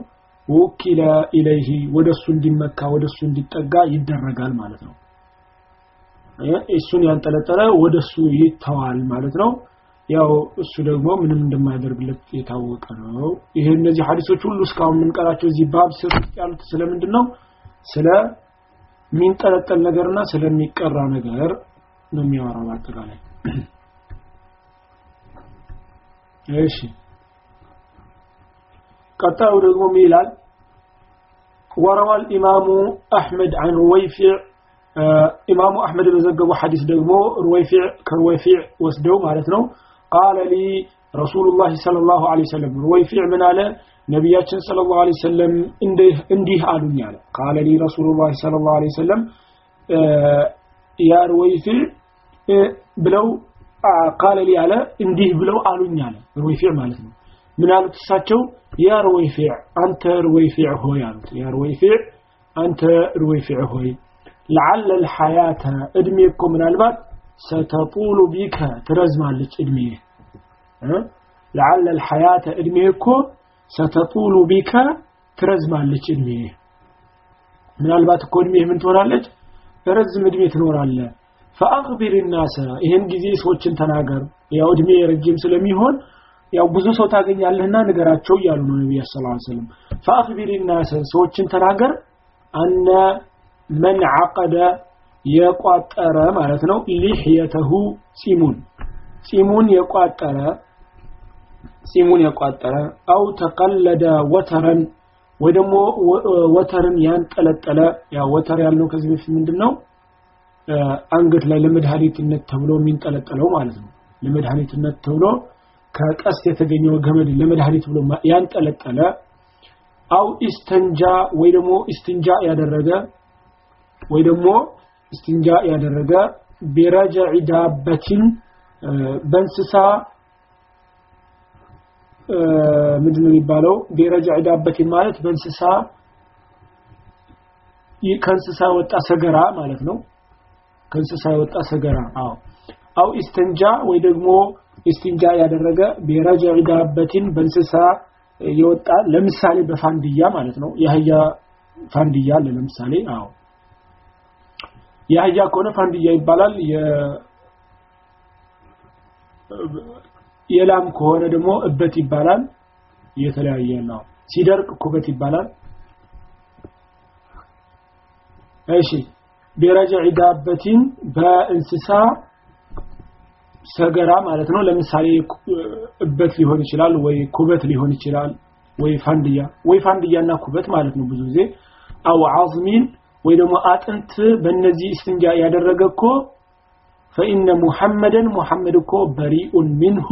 Speaker 1: ወኪለ ኢለይሂ ወደሱ እንዲመካ ወደሱ እንዲጠጋ ይደረጋል ማለት ነው እሱን ያንጠለጠለ ወደሱ ይተዋል ማለት ነው ያው እሱ ደግሞ ምንም እንደማያደርግለት የታወቀ ነው ይሄ እነዚህ ሐዲሶች ሁሉ እስካሁን የምንቀራቸው እዚህ ባብ ስር ውስጥ ያሉት ስለምንድን ነው ስለ የሚንጠለጠል ነገርና ስለሚቀራ ነገር ነው የሚያወራው በአጠቃላይ እሺ ቀጣዩ ደግሞ ምን ይላል وروى الإمام أحمد عن رويفع ኢማሙ አሕመድ በዘገቡ ሐዲስ ደግሞ ሩወይፊዕ ከሩወይፊዕ ወስደው ማለት ነው ቃለ ሊ ረሱሉላህ ሰለላሁ ዐለይሂ ወሰለም። ሩወይፊዕ ምን አለ? ነቢያችን ሰለላሁ ዐለይሂ ወሰለም እንዲህ አሉኝ አለ። ቃለ ሊ ረሱሉላህ ሰለላሁ ዐለይሂ ወሰለም ያ ሩወይፊዕ ብለው ቃለ ሊ አለ እንዲህ ብለው አሉኝ አለ። ሩወይፊዕ ማለት ነው። ምን አሉት እሳቸው? ያ ሩወይፊዕ አንተ ሩወይፊዕ ሆይ አሉት። ያ ሩወይፊዕ አንተ ሩወይፊዕ ሆይ ለዓለ ልሐያተ እድሜ እኮ ምናልባት ሰተጡሉ ቢከ ትረዝማለች እድሜ ለዓለ ልሐያተ እድሜ እኮ ሰተጡሉ ቢከ ትረዝማለች እድሜ ምናልባት እኮ እድሜ ምን ትሆናለች? ረዝም እድሜ ትኖራለ ፈአክቢር ናሰ ይህን ጊዜ ሰዎችን ተናገር። ያው እድሜ ረጅም ስለሚሆን ያው ብዙ ሰው ታገኛለህና ንገራቸው እያሉ ነው ነቢያ ስ ሰለም ፈአክቢር ናሰ ሰዎችን ተናገር። አነ መን ዓቀደ የቋጠረ ማለት ነው። ሊሕየተሁ ጺሙን ጺሙን የቋጠረ ጺሙን የቋጠረ አው ተቀለደ ወተረን ወይ ደግሞ ወተርን ያንጠለጠለ ያ ወተር ያልነው ከዚህ በፊት ምንድን ነው አንገት ላይ ለመድኃኒትነት ተብሎ የሚንጠለጠለው ማለት ነው። ለመድኃኒትነት ተብሎ ከቀስት የተገኘው ገመድ ለመድኃኒት ብሎ ያንጠለጠለ አው ኢስተንጃ ወይ ደግሞ ኢስትንጃ ያደረገ ወይ ደግሞ استنجاء ያደረገ برجيع دابة በእንስሳ ምንድን የሚባለው? برجيع دابة ማለት በእንስሳ ከእንስሳ የወጣ ሰገራ ማለት ነው። ከእንስሳ የወጣ ሰገራ አዎ። أو استنجى ወይ ደግሞ استنجاء ያደረገ برجيع دابة በእንስሳ የወጣ ለምሳሌ በፋንድያ ማለት ነው። የአህያ ፋንድያ ለምሳሌ አዎ የአህያ ከሆነ ፋንድያ ይባላል። የላም ከሆነ ደግሞ እበት ይባላል። የተለያየ ነው። ሲደርቅ ኩበት ይባላል። እሺ። ቢረጀዕ ዳበቲን በእንስሳ ሰገራ ማለት ነው። ለምሳሌ እበት ሊሆን ይችላል ወይ ኩበት ሊሆን ይችላል ወይ ፋንድያ። ወይ ፋንድያና ኩበት ማለት ነው ብዙ ጊዜ። አው አዝሚን ወይ ደግሞ አጥንት በእነዚህ እስትንጃ ያደረገ እኮ ፈኢነ ሙሐመደን ሙሐመድ እኮ በሪኡን ሚንሁ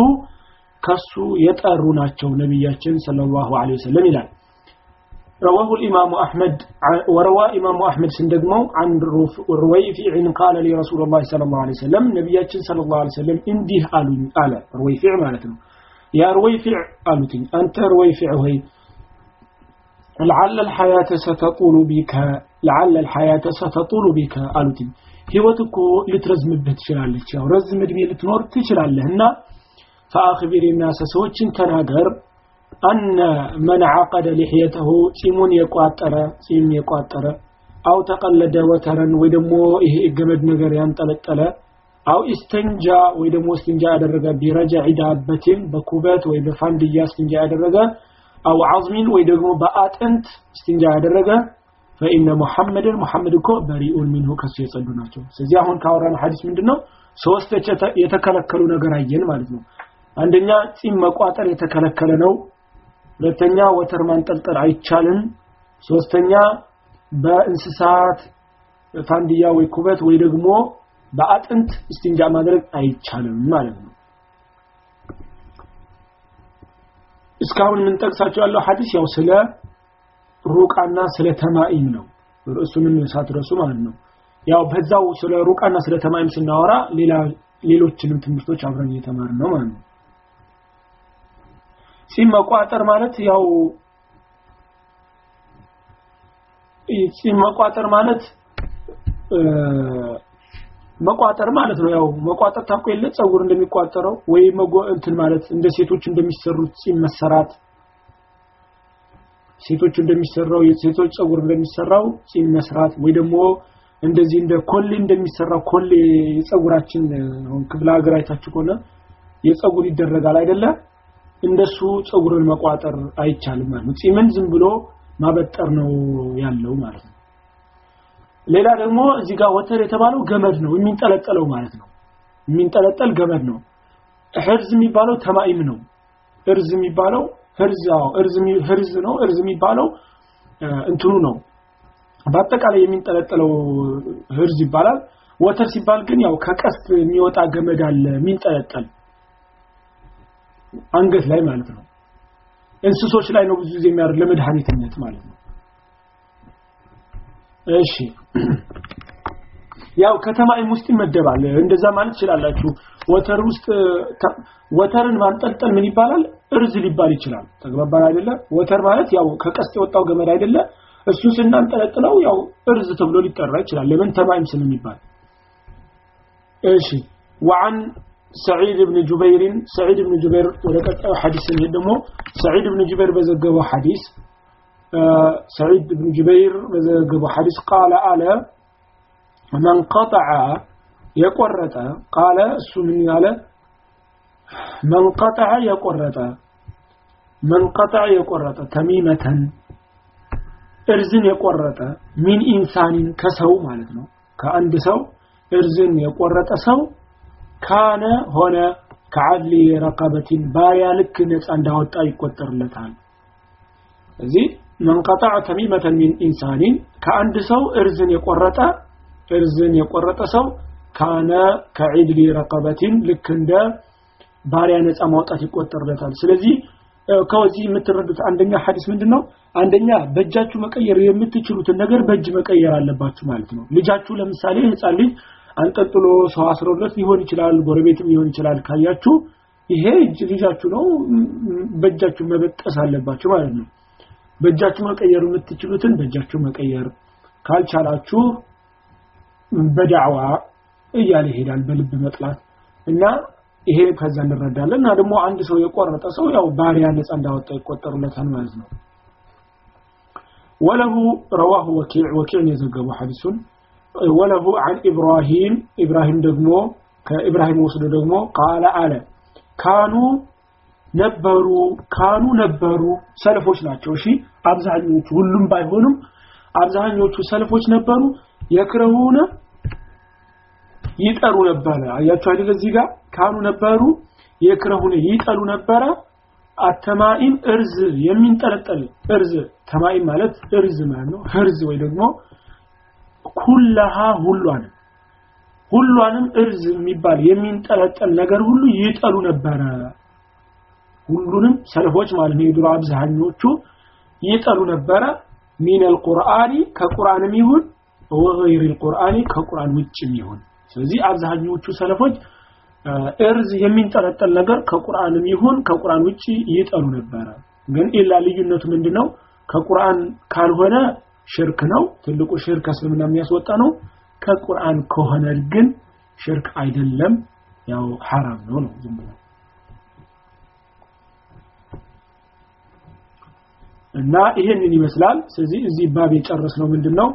Speaker 1: ከሱ የጠሩ ናቸው ነቢያችን ሰለላሁ ዐለይሂ ወሰለም ይላል رواه الإمام أحمد وروى إمام أحمد سندقمو عن رويفع قال لي رسول الله صلى الله عليه وسلم نبياتنا صلى الله عليه وسلم انديه قالوا قال رويفع مالتنا يا رويفع قالوا أنت رويفع هي لعل الحياة ستطول بك لعل الحياة ستطول بك قالوا ህይወትኮ ልትረዝምብህ ትችላለች ያው ረዝም እድሜ ልትኖር ትችላለህና ፈአኽቢር ናሰ ሰዎችን ተናገር አነ መን ዓቀደ ሊሕየተሁ ጺሙን የቋጠረ ጺም የቋጠረ አው ተቀለደ ወተረን ወይ ደግሞ ይሄ ገመድ ነገር ያንጠለጠለ አው ኢስተንጃ ወይ ደግሞ እስትንጃ ያደረገ ቢረጃዕ ዳበትን በኩበት ወይ በፋንድያ እስትንጃ ያደረገ አው አዝሚን ወይ ደግሞ በአጥንት እስትንጃ ያደረገ ፈኢነ ሙሐመድን ሙሐመድ እኮ በሪኡን ሚንሁ ከሱ የጸዱ ናቸው። ስለዚህ አሁን ካወራን ሐዲስ ምንድነው? ሶስት የተከለከሉ ነገር አየን ማለት ነው። አንደኛ ጺም መቋጠር የተከለከለ ነው። ሁለተኛ ወተር ማንጠልጠል አይቻልም። ሶስተኛ በእንስሳት ፋንድያ ወይ ኩበት ወይ ደግሞ በአጥንት እስቲንጃ ማድረግ አይቻልም ማለት ነው እስካሁን የምንጠቅሳቸው ያለው ሐዲስ ያው ስለ ሩቃና ስለ ተማኢም ነው። ርዕሱንም ሳትረሱ ማለት ነው። ያው በዛው ስለ ሩቃና ስለ ተማኢም ስናወራ ሌላ ሌሎችንም ትምህርቶች አብረን እየተማርን ነው ማለት ነው። ጺም መቋጠር ማለት ያው ጺም መቋጠር ማለት መቋጠር ማለት ነው። ያው መቋጠር ታውቁ የለ? ጸጉር እንደሚቋጠረው ወይ እንትን ማለት እንደ ሴቶች እንደሚሰሩት ጺም መሰራት? ሴቶች እንደሚሰራው የሴቶች ጸጉር እንደሚሰራው ጺም መስራት ወይ ደግሞ እንደዚህ እንደ ኮሌ እንደሚሰራው ኮሌ የጸጉራችን ክፍለ ሀገር አይታችሁ ከሆነ የጸጉር ይደረጋል አይደለ? እንደሱ ጸጉርን መቋጠር አይቻልም ማለት ነው። ጺምን ዝም ብሎ ማበጠር ነው ያለው ማለት ነው ሌላ ደግሞ እዚህ ጋር وتر የተባለው ገመድ ነው የሚንጠለጠለው ማለት ነው። የሚንጠለጠል ገመድ ነው። حرز የሚባለው تمائم ነው። حرز የሚባለው حرز حرز ነው። حرز የሚባለው እንትኑ ነው። በአጠቃላይ የሚንጠለጠለው حرز ይባላል። وتر ሲባል ግን ያው ከቀስት የሚወጣ ገመድ አለ የሚንጠለጠል አንገት ላይ ማለት ነው። እንስሶች ላይ ነው ብዙ ጊዜ የሚያደርግ ለመድኃኒትነት ማለት ነው እሺ ያው ከተማይም ውስጥ ይመደባል እንደዛ ማለት ትችላላችሁ ወተር ውስጥ ወተርን ማንጠልጠል ምን ይባላል እርዝ ሊባል ይችላል ተግባባን አይደለ ወተር ማለት ያው ከቀስት የወጣው ገመድ አይደለ እሱ ስናንጠለጥለው ያው እርዝ ተብሎ ሊጠራ ይችላል ለምን ተማይም ስለሚባል እሺ وعن سعيد بن جبير سعيد بن جبير ولقطع حديث دمو سعيد بن جبير بزغبو حديث سعيد بن جبير بزغبو حديث قال على من قطع يقرط قال سمن على من قطع يقرط من قطع يقرط تميمة እርዝን የቆረጠ ሚን ኢንሳኒን ከሰው ማለት ነው ከአንድ ሰው እርዝን የቆረጠ ሰው ካነ ሆነ ከዓድሊ ረቀበቲን ባሪያ ልክ ነፃ እንዳወጣ ይቆጠርለታል እዚህ መንቀጣዕ ተሚመተን ሚን ኢንሳኒን ከአንድ ሰው حرز ን የቆረጠ حرز ን የቆረጠ ሰው كان كعدل رقبة ልክ እንደ ባሪያ ነፃ ማውጣት ይቆጠርለታል ስለዚህ ከዚህ የምትረዱት አንደኛ ሐዲስ ምንድነው አንደኛ በእጃችሁ መቀየር የምትችሉትን ነገር በእጅ መቀየር አለባችሁ ማለት ነው ልጃችሁ ለምሳሌ ህፃን ልጅ አንጠልጥሎ ሰው አስሮለት ሊሆን ይችላል ጎረቤትም ሊሆን ይችላል ካያችሁ ይሄ ልጃችሁ ነው በእጃችሁ መበጠስ አለባችሁ ማለት ነው በእጃችሁ መቀየር የምትችሉትን በእጃችሁ መቀየር። ካልቻላችሁ በዳዕዋ እያለ ይሄዳል በልብ መጥላት። እና ይሄ ከዛ እንረዳለን። እና ደግሞ አንድ ሰው የቆረጠ ሰው ያው ባሪያ ነፃ እንዳወጣ ይቆጠሩለታል ማለት ነው። ወለሁ ረዋሁ ወኪዕ ወኪዕን የዘገቡ ሐዲሱን። ወለሁ አን ኢብራሂም ኢብራሂም ደግሞ ከኢብራሂም ወስዶ ደግሞ ቃለ አለ ካኑ ነበሩ ካኑ ነበሩ ሰልፎች ናቸው። እሺ አብዛኞቹ ሁሉም ባይሆኑም አብዛኞቹ ሰልፎች ነበሩ። يكرهون ይጠሉ ነበረ። አያችሁ አይደል? እዚህ ጋር كانوا ነበሩ يكرهون ይጠሉ ነበረ። التمائم حرز የሚንጠለጠል حرز። تمائم ማለት حرز ማለት ነው። حرز ወይ ደግሞ كلها ሁሏንም ሁሏንም حرز የሚባል የሚንጠለጠል ነገር ሁሉ ይጠሉ ነበረ ሁሉንም ሰለፎች ማለት ነው። የድሮ አብዛኞቹ ይጠሉ ነበረ። ሚን አልቁርአኒ ከቁርአንም ይሁን ወገይር አልቁርአኒ ከቁርአን ውጭም ይሁን። ስለዚህ አብዛኞቹ ሰለፎች እርዝ የሚንጠለጠል ነገር ከቁርአንም ይሁን ከቁርአን ውጪ ይጠሉ ነበረ። ግን ኢላ ልዩነቱ ምንድነው? ከቁርአን ካልሆነ ሽርክ ነው። ትልቁ ሽርክ እስልምና የሚያስወጣ ነው። ከቁርአን ከሆነ ግን ሽርክ አይደለም። ያው ሐራም ነው ነው ዝም ብሎ እና ይሄንን ይመስላል። ስለዚህ እዚህ ባብ የጨረስነው ምንድነው?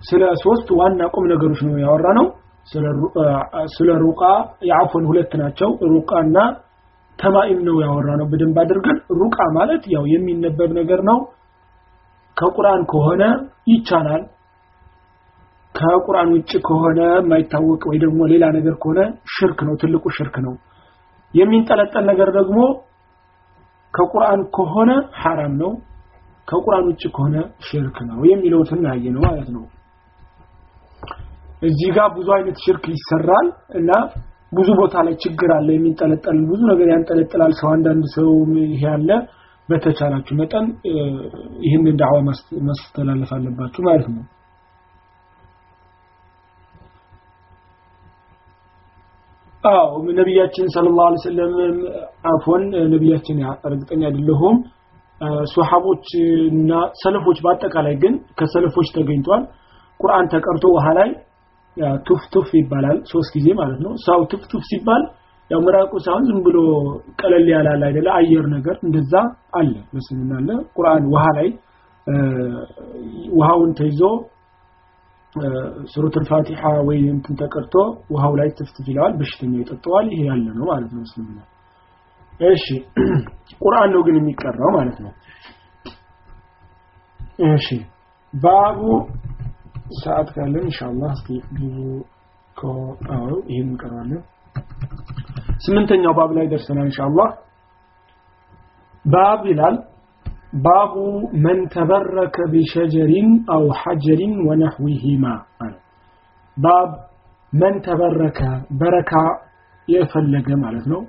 Speaker 1: ስለ ሶስት ዋና ቁም ነገሮች ነው ያወራ ነው ስለ ሩቃ የአፎን ሁለት ናቸው። ሩቃና ተማኢም ነው ያወራ ነው በደንብ አድርገን። ሩቃ ማለት ያው የሚነበብ ነገር ነው። ከቁርአን ከሆነ ይቻላል። ከቁርአን ውጭ ከሆነ የማይታወቅ ወይ ደግሞ ሌላ ነገር ከሆነ ሽርክ ነው ትልቁ ሽርክ ነው። የሚንጠለጠል ነገር ደግሞ ከቁርአን ከሆነ ሐራም ነው ከቁርአን ውጭ ከሆነ ሽርክ ነው የሚለው ተናየ ነው ማለት ነው። እዚህ ጋር ብዙ አይነት ሽርክ ይሰራል እና ብዙ ቦታ ላይ ችግር አለ የሚንጠለጠል ብዙ ነገር ያንጠለጥላል። ሰው አንዳንድ ሰው ይሄ ያለ በተቻላችሁ መጠን ይህንን ዳዕዋ ማስተላለፍ አለባችሁ ማለት ነው። አዎ ነቢያችን صلى الله عليه وسلم አፈን ነቢያችን እርግጠኛ አይደለሁም ሱሐቦች እና ሰለፎች በአጠቃላይ ግን ከሰለፎች ተገኝቷል። ቁርአን ተቀርቶ ውሃ ላይ ቱፍ ቱፍ ይባላል ሶስት ጊዜ ማለት ነው። ሰው ቱፍ ሲባል ያው ምራቁ ሳይሆን ዝም ብሎ ቀለል ያላል አይደለ? አየር ነገር እንደዛ አለ። በስማም አለ። ቁርአን ውሃ ላይ ውሃውን ተይዞ ሱረቱል ፋቲሃ ወይ እንትን ተቀርቶ ውሃው ላይ ትፍትፍ ይለዋል። በሽተኛው ይጠጣዋል። ይሄ ያለ ነው ማለት ነው እስልምና እሺ ቁርአን ነው ግን የሚቀራው ማለት ነው። እሺ ባቡ ሰዓት ካለን ኢንሻአላህ እስኪ ብዙ ከአው ይሄን እንቀራለን ስምንተኛው ባብ ላይ ደርሰናል ኢንሻአላህ። ባብ ይላል ባቡ መን ተበረከ ቢሸጀሪን አው ሐጀሪን ወነሕዊሂማ ባብ መን ተበረከ በረካ የፈለገ ማለት ነው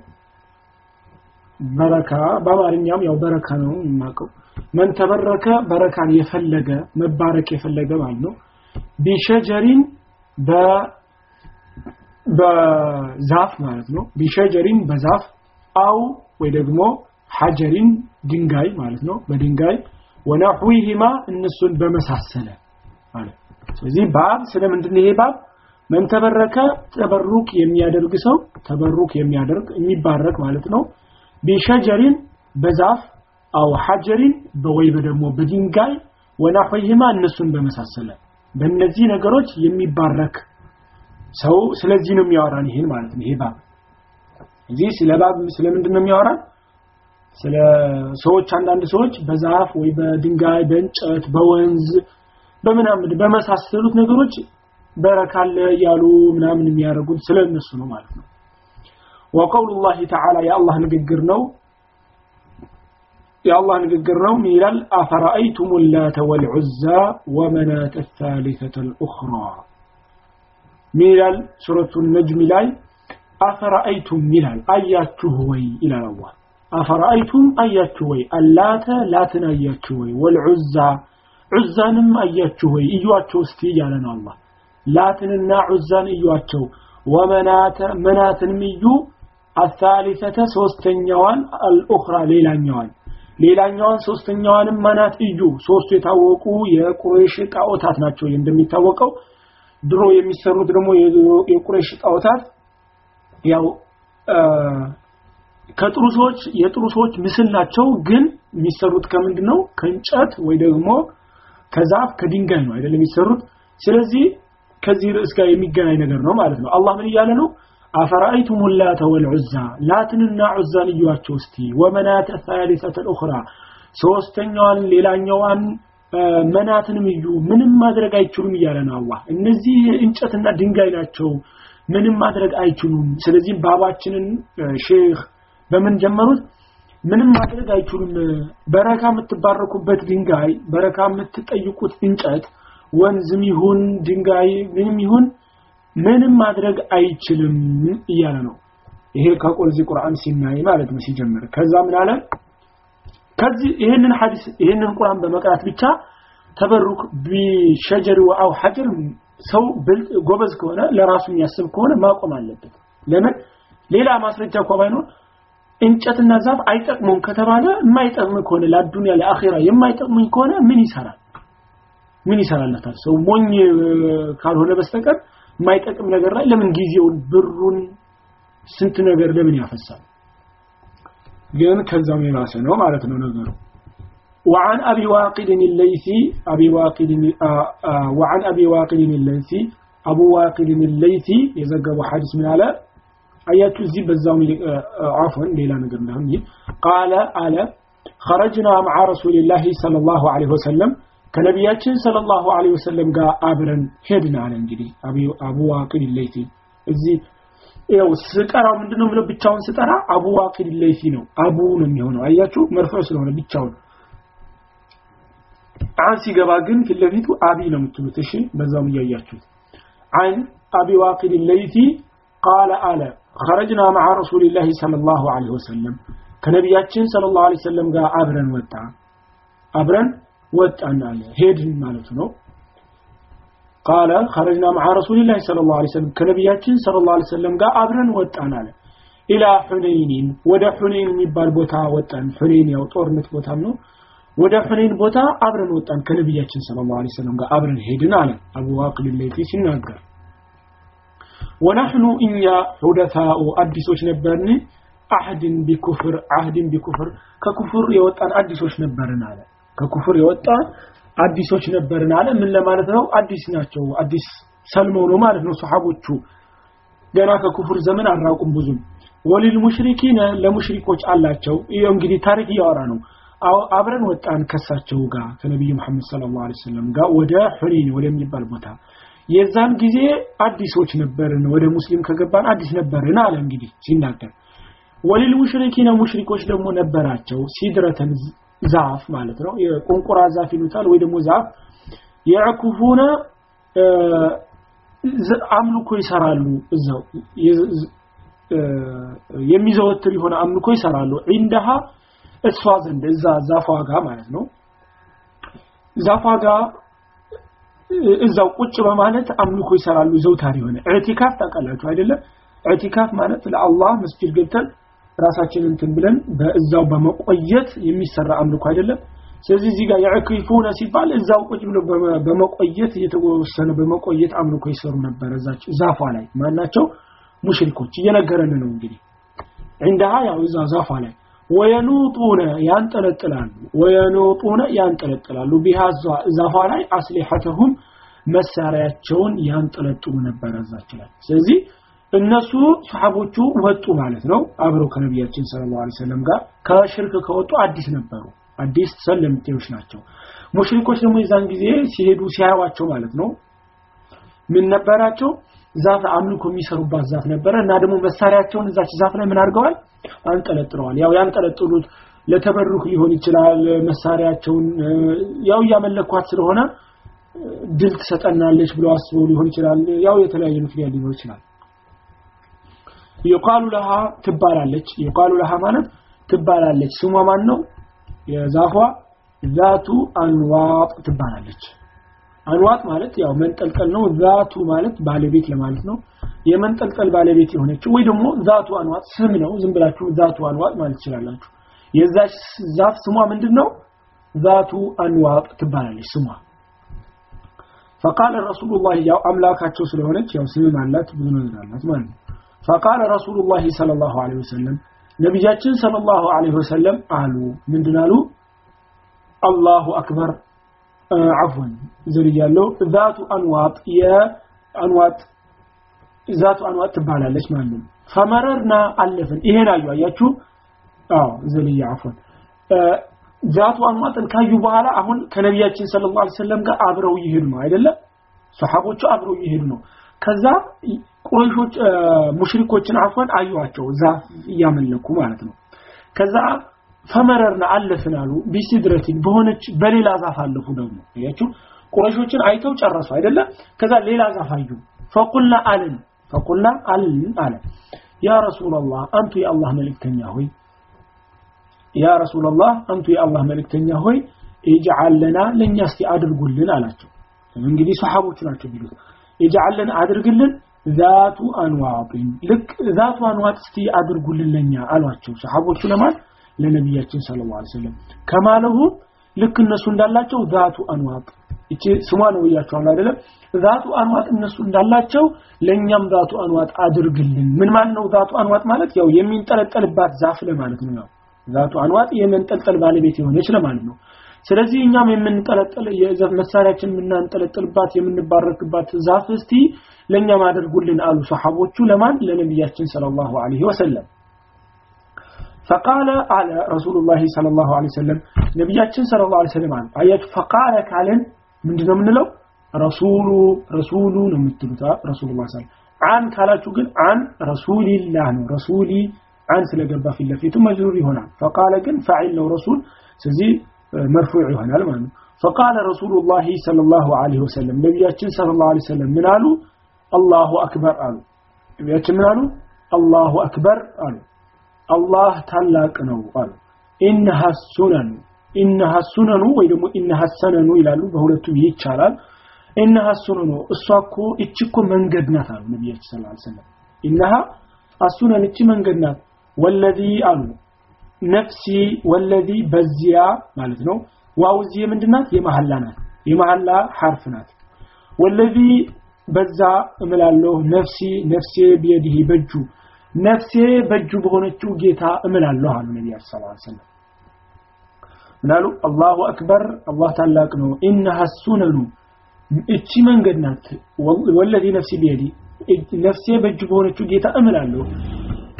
Speaker 1: በረካ በአማርኛም ያው በረካ ነው የማውቀው። መን ተበረከ በረካን የፈለገ መባረክ የፈለገ ማለት ነው። ቢሸጀሪን በዛፍ ማለት ነው። ቢሸጀሪን በዛፍ አው ወይ ደግሞ ሐጀሪን ድንጋይ ማለት ነው። በድንጋይ ወነሕዊሂማ እነሱን በመሳሰለ ማለት ስለዚህ ባብ ስለምንድን ይሄ ባብ? መን ተበረከ ተበሩክ የሚያደርግ ሰው ተበሩክ የሚያደርግ የሚባረክ ማለት ነው ቢሸጀሪን በዛፍ አው ሐጀሪን በወይ ደግሞ በድንጋይ ወነሕዊሂማ እነሱን በመሳሰለ በእነዚህ ነገሮች የሚባረክ ሰው ስለዚህ ነው የሚያወራን ይሄን ማለት ነው። ይሄ ባብ እዚህ ስለ ባብ ስለምንድን ነው የሚያወራን? ስለ ሰዎች አንዳንድ ሰዎች በዛፍ ወይ በድንጋይ በእንጨት በወንዝ በምናምን በመሳሰሉት ነገሮች በረካለ ያሉ ምናምን የሚያደርጉት ስለ እነሱ ነው ማለት ነው وقول الله تعالى يا الله نققرنو يا الله نققرنو ميلال أفرأيتم اللات والعزى ومنات الثالثة الأخرى؟ ميلال سورة النجم لاي أفرأيتم ميلال أياتشوهوي إلى الله. أفرأيتم أياتشوهي اللات لاتنا شهوي والعزى عزانم أياتشوهي إيواتشو استيجالنا الله. لاتننا عزان إيواتشو ومنات مناتن ميو አሳሊሰተ ሶስተኛዋን አልኡኽራ ሌላኛዋን። ሌላኛዋን ሶስተኛዋንም መናት እዩ ሶስቱ የታወቁ የቁሬሽ ጣዖታት ናቸው እንደሚታወቀው። ድሮ የሚሰሩት ደግሞ የቁሬሽ ጣዖታት ያው ከጥሩ ሰዎች የጥሩ ሰዎች ምስል ናቸው። ግን የሚሰሩት ከምንድን ነው ከእንጨት ወይ ደግሞ ከዛፍ ከድንጋይ ነው አይደለም የሚሰሩት? ስለዚህ ከዚህ ርዕስ ጋር የሚገናኝ ነገር ነው ማለት ነው። አላህ ምን እያለ ነው አፈራአይቱም ላተ ወልዑዛ? ላትንና ዑዛን እዩዋቸው እስቲ። ወመናት ሳሊሰተ ልኡኽራ ሶስተኛዋን ሌላኛዋን መናትንም እዩ። ምንም ማድረግ አይችሉም እያለ ነው አላህ። እነዚህ እንጨትና ድንጋይ ናቸው። ምንም ማድረግ አይችሉም። ስለዚህ ባባችንን ሼክ በምን ጀመሩት? ምንም ማድረግ አይችሉም። በረካ የምትባረኩበት ድንጋይ በረካ የምትጠይቁት እንጨት ወንዝም ይሁን ድንጋይ ምንም ይሁን ምንም ማድረግ አይችልም እያለ ነው። ይሄ ከቁልዚ ቁርአን ሲናይ ማለት ነው ሲጀምር። ከዛ ምን አለ? ከዚህ ይሄንን ሐዲስ ይሄንን ቁርአን በመቅራት ብቻ ተበሩክ ቢሸጀር አው ሐጀር ሰው ብልጥ ጎበዝ ከሆነ ለራሱ የሚያስብ ከሆነ ማቆም አለበት። ለምን? ሌላ ማስረጃ እኮ ባይኖር እንጨትና ዛፍ አይጠቅሙም ከተባለ የማይጠቅም ከሆነ ለአዱንያ ለአኺራ የማይጠቅሙኝ ከሆነ ምን ይሰራል? ምን ይሰራለታል? ሰው ሞኝ ካልሆነ በስተቀር የማይጠቅም ነገር ላይ ለምን ጊዜውን ብሩን ስንት ነገር ለምን ያፈሳል ግን ከዛም የባሰ ነው ማለት ነው ነገሩ وعن أبي واقد الليثي أبي واقد وعن أبي واقد الليثي أبو واقد الليثي يزقب حديث من على አያችሁ እዚህ በዛው አፈን ሌላ ነገር ነው قال አለ خرجنا مع رسول الله صلى الله عليه وسلم ከነቢያችን صلى الله عليه وسلم ጋር አብረን ሄድን አለ። እንግዲህ አቡ ዋቂድ ለይቲ እዚህ ያው ስጠራው ምንድነው ብለው ብቻውን ስጠራ አቡ ዋቂድ ለይቲ ነው። أبو ነው የሚሆነው። አያችሁ? مرفوع ስለሆነ ብቻውን። عن ሲገባ ግን ፊት ለፊቱ أبي ነው የምትሉት። እሺ በዛውም እያያችሁት። عن أبي واقد الليثي ቃለ አለ ኸረጅና መዓ ረሱሊላሂ ሰለላሁ ዐለይሂ ወሰለም። ከነቢያችን ሰለላሁ ዐለይሂ ወሰለም ጋር አብረን ወጣ። አብረን አለ። ሄድን ማለት ነው። ቃለ ኸረጅና መዓ ረሱሊላህ ሰለላሁ ዐለይሂ ወሰለም ከነቢያችን ሰለላሁ ዐለይሂ ወሰለም ጋር አብረን ወጣን አለ። ኢላ ሑነይኒን ወደ ሑነይን የሚባል ቦታ ወጣን። ሑነይን ያው ጦርነት ቦታም ነው። ወደ ሑነይን ቦታ አብረን ወጣን። ከነቢያችን ሰለላሁ ዐለይሂ ወሰለም ጋር አብረን ሄድን አለ። አቡ ዋቅል ለይቲ ሲናገር ወነሕኑ እኛ ሑደታኡ አዲሶች ነበርን? አህድን ቢኩፍር አህድን ቢኩፍር። ከኩፍር የወጣን አዲሶች ነበርን አለ ከኩፍር የወጣ አዲሶች ነበርን አለ። ምን ለማለት ነው? አዲስ ናቸው። አዲስ ሰልመው ነው ማለት ነው። ሰሃቦቹ ገና ከኩፍር ዘመን አራቁም ብዙም። ወሊል ሙሽሪኪን ለሙሽሪኮች አላቸው። ይሄው እንግዲህ ታሪክ እያወራ ነው። አብረን ወጣን ከሳቸው ጋር ከነቢዩ መሐመድ ሰለላሁ ዐለይሂ ወሰለም ጋር ወደ ሑነይን ወደሚባል ቦታ። የዛን ጊዜ አዲሶች ነበርን ወደ ሙስሊም ከገባን አዲስ ነበርን አለ እንግዲህ ሲናገር። ወሊል ሙሽሪኪነ ሙሽሪኮች ደግሞ ነበራቸው። ሲድረተን ዛፍ ማለት ነው። የቁንቁራ ዛፍ ይሉታል ወይ ደግሞ ዛፍ የዕኩፉነ አምልኮ ይሰራሉ እዛው። የሚዘወትር የሆነ አምልኮ ይሰራሉ። ዒንደሃ እሷ ዘንድ እዛ ዛፏ ጋር ማለት ነው። ዛፏ ጋር እዛው ቁጭ በማለት አምልኮ ይሰራሉ። ዘውታሪ የሆነ ኢዕቲካፍ ታውቃላችሁ አይደለም ኢዕቲካፍ ማለት ለአላህ መስጂድ ገብተን ራሳችንን እንትን ብለን በእዛው በመቆየት የሚሰራ አምልኮ አይደለም ስለዚህ እዚህ ጋር የዕክፉነ ሲባል እዛው ቁጭ ብሎ በመቆየት የተወሰነ በመቆየት አምልኮ ይሰሩ ነበር እዛች ዛፏ ላይ ማናቸው ሙሽሪኮች እየነገረን ነው እንግዲህ عندها ያው እዛ ዛፏ ላይ ወየኑጡነ ያንጠለጥላሉ ወየኑጡነ ያንጠለጥላሉ ቢሃ ዛፏ ላይ አስሊሐተሁም መሳሪያቸውን ያንጠለጥሉ ነበር እዛች ላይ ስለዚህ እነሱ ሰሃቦቹ ወጡ ማለት ነው። አብረው ከነቢያችን ሰለላሁ ዐለይሂ ወሰለም ጋር ከሽርክ ከወጡ አዲስ ነበሩ። አዲስ ሰለምቴዎች ናቸው። ሙሽሪኮች ደግሞ የዛን ጊዜ ሲሄዱ ሲያዩዋቸው ማለት ነው ምን ነበራቸው? ዛፍ አምልኮ የሚሰሩባት ዛፍ ነበረ እና ደግሞ መሳሪያቸውን እዛች ዛፍ ላይ ምን አድርገዋል? አንጠለጥለዋል። ያው ያንጠለጥሉት ለተበሩክ ሊሆን ይችላል መሳሪያቸውን ያው እያመለኳት ስለሆነ ድል ትሰጠናለች ብለው አስበው ሊሆን ይችላል። ያው የተለያየ ምክንያት ሊኖር ይችላል ዩቃሉ ለሃ ትባላለች። ዩቃሉ ለሃ ማለት ትባላለች። ስሟ ማን ነው የዛፏ ዛቱ አንዋጥ ትባላለች። አንዋጥ ማለት ያው መንጠልጠል ነው። ዛቱ ማለት ባለቤት ለማለት ነው። የመንጠልጠል ባለቤት የሆነችው ወይ ደግሞ ዛቱ አንዋጥ ስም ነው። ዝም ብላችሁ ዛቱ አንዋጥ ማለት ትችላላችሁ። የዛች ዛፍ ስሟ ምንድን ነው ዛቱ አንዋጥ ትባላለች ስሟ። ፈቃለ ረሱሉላህ ያው አምላካቸው ስለሆነች ያው ስም አላት ብዙ ነገር አላት ማለት ነው። ፈቃለ ረሱሉላሂ ሰለላሁ ዐለይሂ ወሰለም ነቢያችን ሰለላሁ ዐለይሂ ወሰለም አሉ ምንድን አሉ አላሁ አክበር. አፍወን ዝርያለው ዛቱ አንዋጥ የአንዋጥ ዛቱ አንዋጥ ትባላለች ማለት ነው። ፈመረርና አለፍን ይሄን አዩ። አያችሁ? አዎ ዝርያ አፍወን። ዛቱ አንዋጥን ካዩ በኋላ አሁን ከነቢያችን ሰለላሁ ዐለይሂ ወሰለም ጋር አብረው ይሄዱ ነው አይደለም ሰሓቦቹ አብረው ይሄዱ ነው። ከዛ ቁረይሾች ሙሽሪኮችን አፈን አዩዋቸው ዛፍ እያመለኩ ማለት ነው። ከዛ فمررنا አለፍን አሉ بسدرة በሆነች በሌላ ዛፍ አለፉ ደግሞ። ያችሁ ቁረይሾችን አይተው ጨረሱ አይደለም ከዛ ሌላ ዛፍ አዩ። فقلنا አልን فقلنا አልን አለ። يا رسول الله አንቱ የአላህ መልእክተኛ ሆይ يا رسول الله አንቱ የአላህ መልእክተኛ ሆይ اجعل لنا ለኛ እስቲ አድርጉልን አላቸው። እንግዲህ ሰሃቦቹ ናቸው ቢሉት ኢጅዓል አድርግልን ዛቱ አንዋጢን ልክ ዛቱ አንዋጥ እስቲ አድርጉልን ለኛ አሏቸው ሰሃቦቹ ለማን ለነቢያችን ሰለላሁ ዐለይሂ ወሰለም። ከማለሁ ልክ እነሱ እንዳላቸው ዛቱ አንዋጥ እቺ ስሟ ነው ብያቸዋለሁ አይደለም? ዛቱ አንዋጥ እነሱ እንዳላቸው ለኛም ዛቱ አንዋጥ አድርግልን። ምን ማለት ነው ዛቱ አንዋጥ ማለት? ያው የሚንጠለጠልባት ዛፍ ለማለት ነው ዛቱ አንዋጥ የመንጠልጠል ባለቤት የሆነች ለማለት ነው ስለዚህ እኛም የምንጠለጠል የዛፍ መሳሪያችን የምናንጠለጥልባት የምንባረክባት ዛፍ እስቲ ለኛም አድርጉልን አሉ ሰሃቦቹ ለማን ለነቢያችን ሰለላሁ ዐለይሂ ወሰለም فقال على رسول الله صلى الله عليه وسلم نبياتنا صلى الله عليه وسلم አያችሁ فقال ካለን ምንድነው የምንለው ረሱሉ ረሱሉ ነው የምትሉት ረሱሉላህ ሰለላሁ አን ካላችሁ ግን አን ረሱሊላህ ነው ረሱሊ አን ስለገባ ፊት ለፊቱ መጅሩር ይሆናል فقال ግን ፋዒል ነው ረሱል ስለዚህ መርፉዕ ይሆናል ማለት ነው። ፈቃለ ረሱሉላሂ ሰለላሁ ዐለይሂ ወሰለም ነቢያችን ሰለላሁ ዐለይሂ ወሰለም ምን አሉ? አላሁ አክበር አሉ። ነቢያችን ምን አሉ? አላሁ አክበር አሉ። አላህ ታላቅ ነው አሉ። ኢነሃ ሱነኑ ኢነሃ ሱነኑ ወይ ደግሞ ኢነሃ ሰነኑ ይላሉ። በሁለቱም ይቻላል። ኢነሃ ሱነኑ እሷ እኮ እቺ እኮ መንገድ ናት አሉ ነቢያችን ሰለላሁ ዐለይሂ ወሰለም። إنها السنن እቺ መንገድ ናት። والذي አሉ نفسي والذي በዚያ ማለት ነው። واو እዚህ ምንድናት? የመሐላ ናት። የመሐላ حرف ናት። والذي በዛ እምላለሁ። نفسي ነፍሴ بيده በእጁ ነፍሴ በእጁ በሆነችው ጌታ እምላለሁ አሉ صلى الله عليه وسلم ምናሉ الله أكبر አላህ ታላቅ ነው። إنها السنن እቺ መንገድ ናት። ወለዚ ነፍሲ ቢየዲ ነፍሴ በእጁ በሆነችው ጌታ እምላለሁ።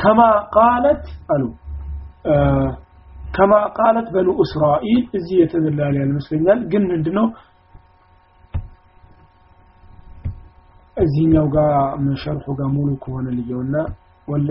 Speaker 1: ከማ ቃለት አሉ ከማ ቃለት በኑ እስራኤል እዚህ የተዘላለ ያለ ይመስለኛል። ግን ምንድነው? እዚህኛው ጋር ሸርሑ ጋር ሙሉ ከሆነ ልየውና ወለ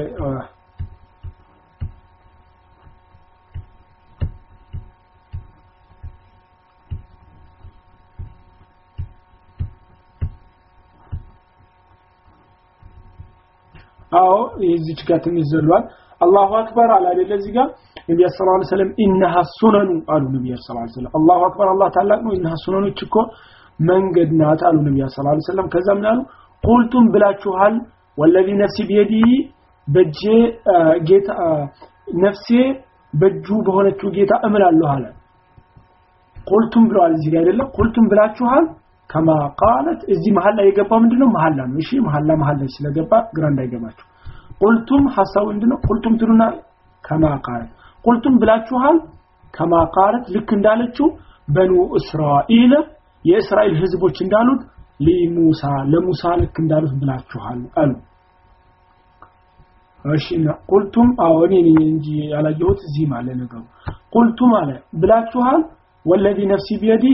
Speaker 1: አዎ የዚች ጋር ትንሽ ዘሏል الله أكبر አለ አይደለ እዚህ ጋር ነብዩ صلى الله عليه وسلم إنها السنن አሉ صلى الله عليه وسلم። الله أكبر አላህ ታላቅ ነው። إنها السنن እቺ እኮ መንገድ ናት አሉ صلى الله عليه وسلم። ከዛ ምን አሉ? قلتم ብላችኋል والذي نفسي بيده በጄ ጌታ ነፍሴ በእጁ በሆነችው ጌታ እምላለሁ አለ። قلتم ብለዋል እዚህ ጋር አይደለም قلتم ብላችኋል كما ቃለት እዚህ መሀል ላይ የገባው ምንድነው? መሀላ ነው። እሺ መሀላ መሀል ላይ ስለገባ ግራ እንዳይገባችሁ ቁልቱም ሐሳቡ ምንድነው ቁልቱም ትሉና ከማ ቃለት። ቁልቱም ብላችኋል? ከማ ቃለት ልክ እንዳለችው በኑ እስራኤል የእስራኤል ህዝቦች እንዳሉት ሊሙሳ ለሙሳ ልክ እንዳሉት ብላችኋል አሉ። እሺ ቁልቱም አዎ እኔ ነኝ እንጂ ያላየሁት እዚህ ማለት ነገሩ። ቁልቱም አለ ብላችኋል? ወለዚ ነፍሲ ቢየዲ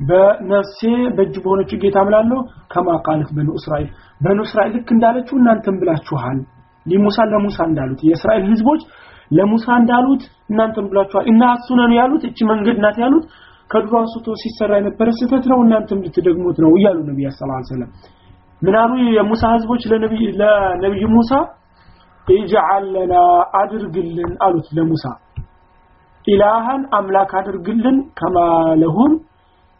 Speaker 1: በነፍሴ በእጅ በሆነችው ጌታ እምላለሁ። ከማ ቃለት በኑ እስራኤል በኑ እስራኤል ልክ እንዳለችው እናንተም ብላችኋል ሊሙሳ ለሙሳ እንዳሉት የእስራኤል ህዝቦች ለሙሳ እንዳሉት እናንተም ብላችኋል። እና ሱነኑ ያሉት እቺ መንገድ ናት ያሉት። ከድሮ አንስቶ ሲሰራ የነበረ ስህተት ነው እናንተም ልትደግሙት ነው እያሉ ነብዩ ሰለላሁ ዐለይሂ ወሰለም። ምን አሉ? የሙሳ ህዝቦች ለነብይ ለነብዩ ሙሳ ኢጅዓል ለና አድርግልን አሉት ለሙሳ። ኢላሃን አምላክ አድርግልን ከማለሁም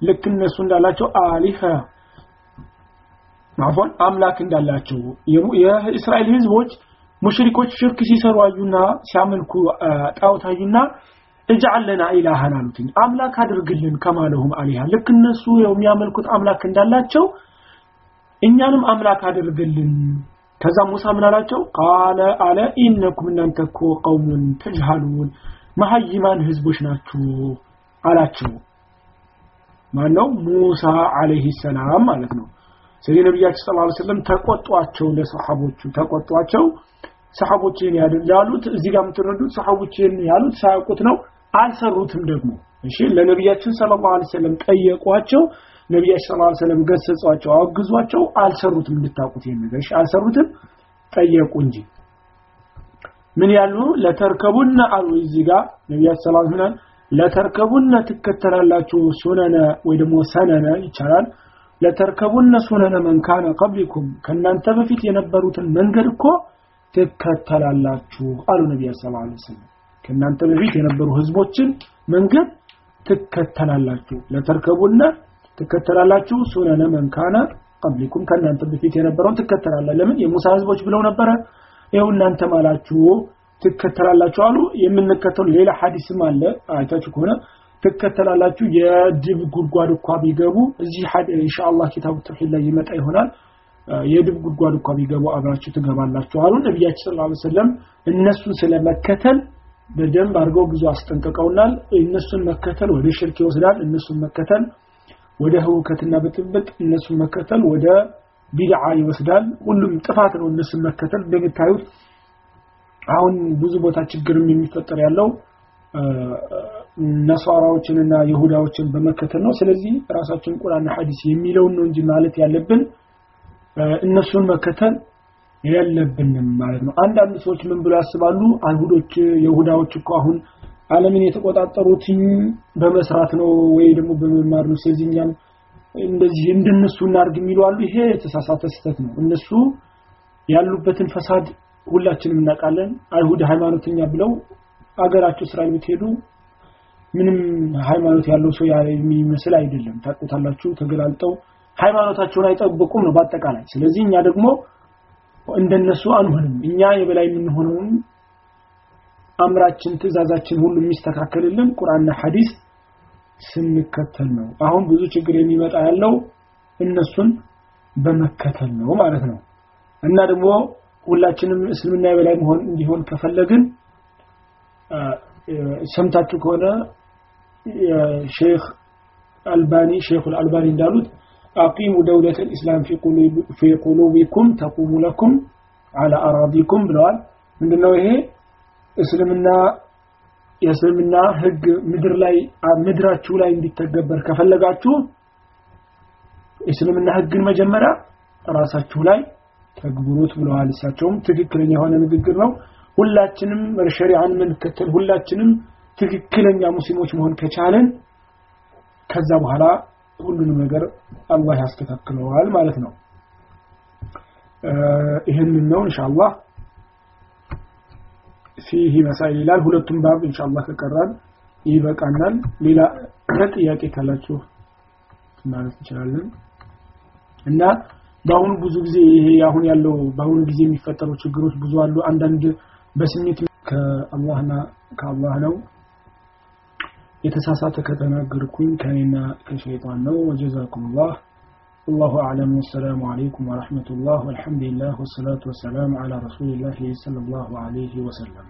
Speaker 1: ልክ እነሱ እንዳላቸው አሊፈ ማፎን አምላክ እንዳላቸው። የእስራኤል ህዝቦች ሙሽሪኮች ሽርክ ሲሰሩ አዩና ሲያመልኩ ጣዖት አዩና እጅዓል ለና ኢላሃን አሉትኝ አምላክ አድርግልን ከማለሁም አሊሃ ልክ እነሱ የሚያመልኩት አምላክ እንዳላቸው እኛንም አምላክ አድርግልን። ከዛ ሙሳ ምን አላቸው? ቃለ አለ ኢነኩም እናንተ እኮ ቀውሙን ተጅሃሉን መሀይማን ህዝቦች ናችሁ አላቸው። ማነው? ሙሳ አለይሂ ሰላም ማለት ነው ስለዚህ ነብያችን ሰለላሁ ዐለይሂ ወሰለም ተቆጧቸው ለሰሃቦቹ ተቆጧቸው። ሰሃቦችን ያሉት እዚህ ጋር የምትረዱት ሰሃቦችን ያሉት ሳያውቁት ነው አልሰሩትም ደግሞ። እሺ ለነብያችን ሰለላሁ ዐለይሂ ወሰለም ጠየቋቸው። ነብያችን ሰለላሁ ዐለይሂ ወሰለም ገሰጿቸው አግዟቸው። አልሰሩትም እንድታውቁት ይሄን ነገር። አልሰሩትም? ጠየቁ እንጂ። ምን ያሉ? ለተርከቡና አሉ እዚህ ጋር ነብያችን ሰለላሁ ዐለይሂ ትከተላላችሁ ሱነነ ወይ ደግሞ ሰነነ ይቻላል ለተርከቡነ ሱነነ መን ካነ ቀብሊኩም ከእናንተ በፊት የነበሩትን መንገድ እኮ ትከተላላችሁ አሉ ነቢያ ሰለላሁ ከእናንተ በፊት የነበሩ ህዝቦችን መንገድ ትከተላላችሁ። ለተርከቡነ ትከተላላችሁ ሱነነ መን ካነ ቀብሊኩም ከእናንተ በፊት የነበረውን ትከተላላ ለምን? የሙሳ ህዝቦች ብለው ነበረ። ይኸው እናንተ ማላችሁ ትከተላላችሁ አሉ። የምንከተሉ ሌላ ሐዲስም አለ። አይታችሁ ከሆነ ትከተላላችሁ። የድብ ጉድጓድ እንኳ ቢገቡ እዚህ ኢንሻአላህ ኪታቡ ተውሂድ ላይ ይመጣ ይሆናል። የድብ ጉድጓድ እንኳ ቢገቡ አብራችሁ ትገባላችሁ አሉ ነብያችን ሰለላሁ ዐለይሂ ወሰለም። እነሱን ስለመከተል በደንብ አድርገው ብዙ አስጠንቅቀውናል። እነሱን መከተል ወደ ሽርክ ይወስዳል። እነሱን መከተል ወደ ህውከትና ብጥብጥ እነሱን መከተል ወደ ቢድዓ ይወስዳል። ሁሉም ጥፋት ነው። እነሱን መከተል እንደምታዩት አሁን ብዙ ቦታ ችግርም የሚፈጠር ያለው ነሷራዎችንና ይሁዳዎችን በመከተል ነው። ስለዚህ ራሳችን ቁርአንና ሐዲስ የሚለውን ነው እንጂ ማለት ያለብን እነሱን መከተል የለብንም ማለት ነው። አንዳንድ ሰዎች ምን ብለው ያስባሉ? አይሁዶች ይሁዳዎች እኮ አሁን ዓለምን የተቆጣጠሩት በመስራት ነው ወይ ደግሞ በመማር ነው? ስለዚህ እኛም እንደዚህ እንደነሱ እናርግ የሚሉ አሉ። ይሄ የተሳሳተ ስህተት ነው። እነሱ ያሉበትን ፈሳድ ሁላችንም እናውቃለን። አይሁድ ሃይማኖተኛ ብለው አገራቸው እስራኤል ብትሄዱ ምንም ሃይማኖት ያለው ሰው የሚመስል አይደለም። ታውቁታላችሁ ተገላልጠው ሃይማኖታቸውን አይጠብቁም ነው በአጠቃላይ። ስለዚህ እኛ ደግሞ እንደነሱ አንሆንም። እኛ የበላይ የምንሆነውን አምራችን ትእዛዛችን ሁሉ የሚስተካከልልን ቁርአንና ሐዲስ ስንከተል ነው። አሁን ብዙ ችግር የሚመጣ ያለው እነሱን በመከተል ነው ማለት ነው። እና ደግሞ ሁላችንም እስልምና የበላይ መሆን እንዲሆን ከፈለግን ሰምታችሁ ከሆነ ሼክ አልባኒ ሼኹል አልባኒ እንዳሉት አቂሙ ደውለት ልእስላም ፊ ቁሉቢኩም ተቁሙ ለኩም አላ አራዲኩም ብለዋል። ምንድነው ይሄ? እስልምና የእስልምና ህግ ምድር ላይ ምድራችሁ ላይ እንዲተገበር ከፈለጋችሁ እስልምና ህግን መጀመሪያ ራሳችሁ ላይ ተግብሩት ብለዋል። እሳቸውም ትክክለኛ የሆነ ንግግር ነው። ሁላችንም ሸሪዓን የምንከተል ሁላችንም ትክክለኛ ሙስሊሞች መሆን ከቻለን ከዛ በኋላ ሁሉንም ነገር አላህ ያስተካክለዋል ማለት ነው። ይህንን ነው ኢንሻአላህ ፊህ መሳይል ይላል። ሁለቱም ባብ ኢንሻአላህ ከቀራን ይበቃናል። ሌላ ጥያቄ ካላችሁ ማለት እንችላለን። እና በአሁኑ ብዙ ጊዜ ይሄ አሁን ያለው በአሁኑ ጊዜ የሚፈጠሩ ችግሮች ብዙ አሉ። አንዳንድ بسميت كاللهنا كاللهنا يتساسات كتنا قركوين كاننا كشيطان نو وجزاكم الله. الله أعلم. السلام عليكم ورحمة الله والحمد لله والصلاة والسلام على رسول الله صلى الله عليه وسلم.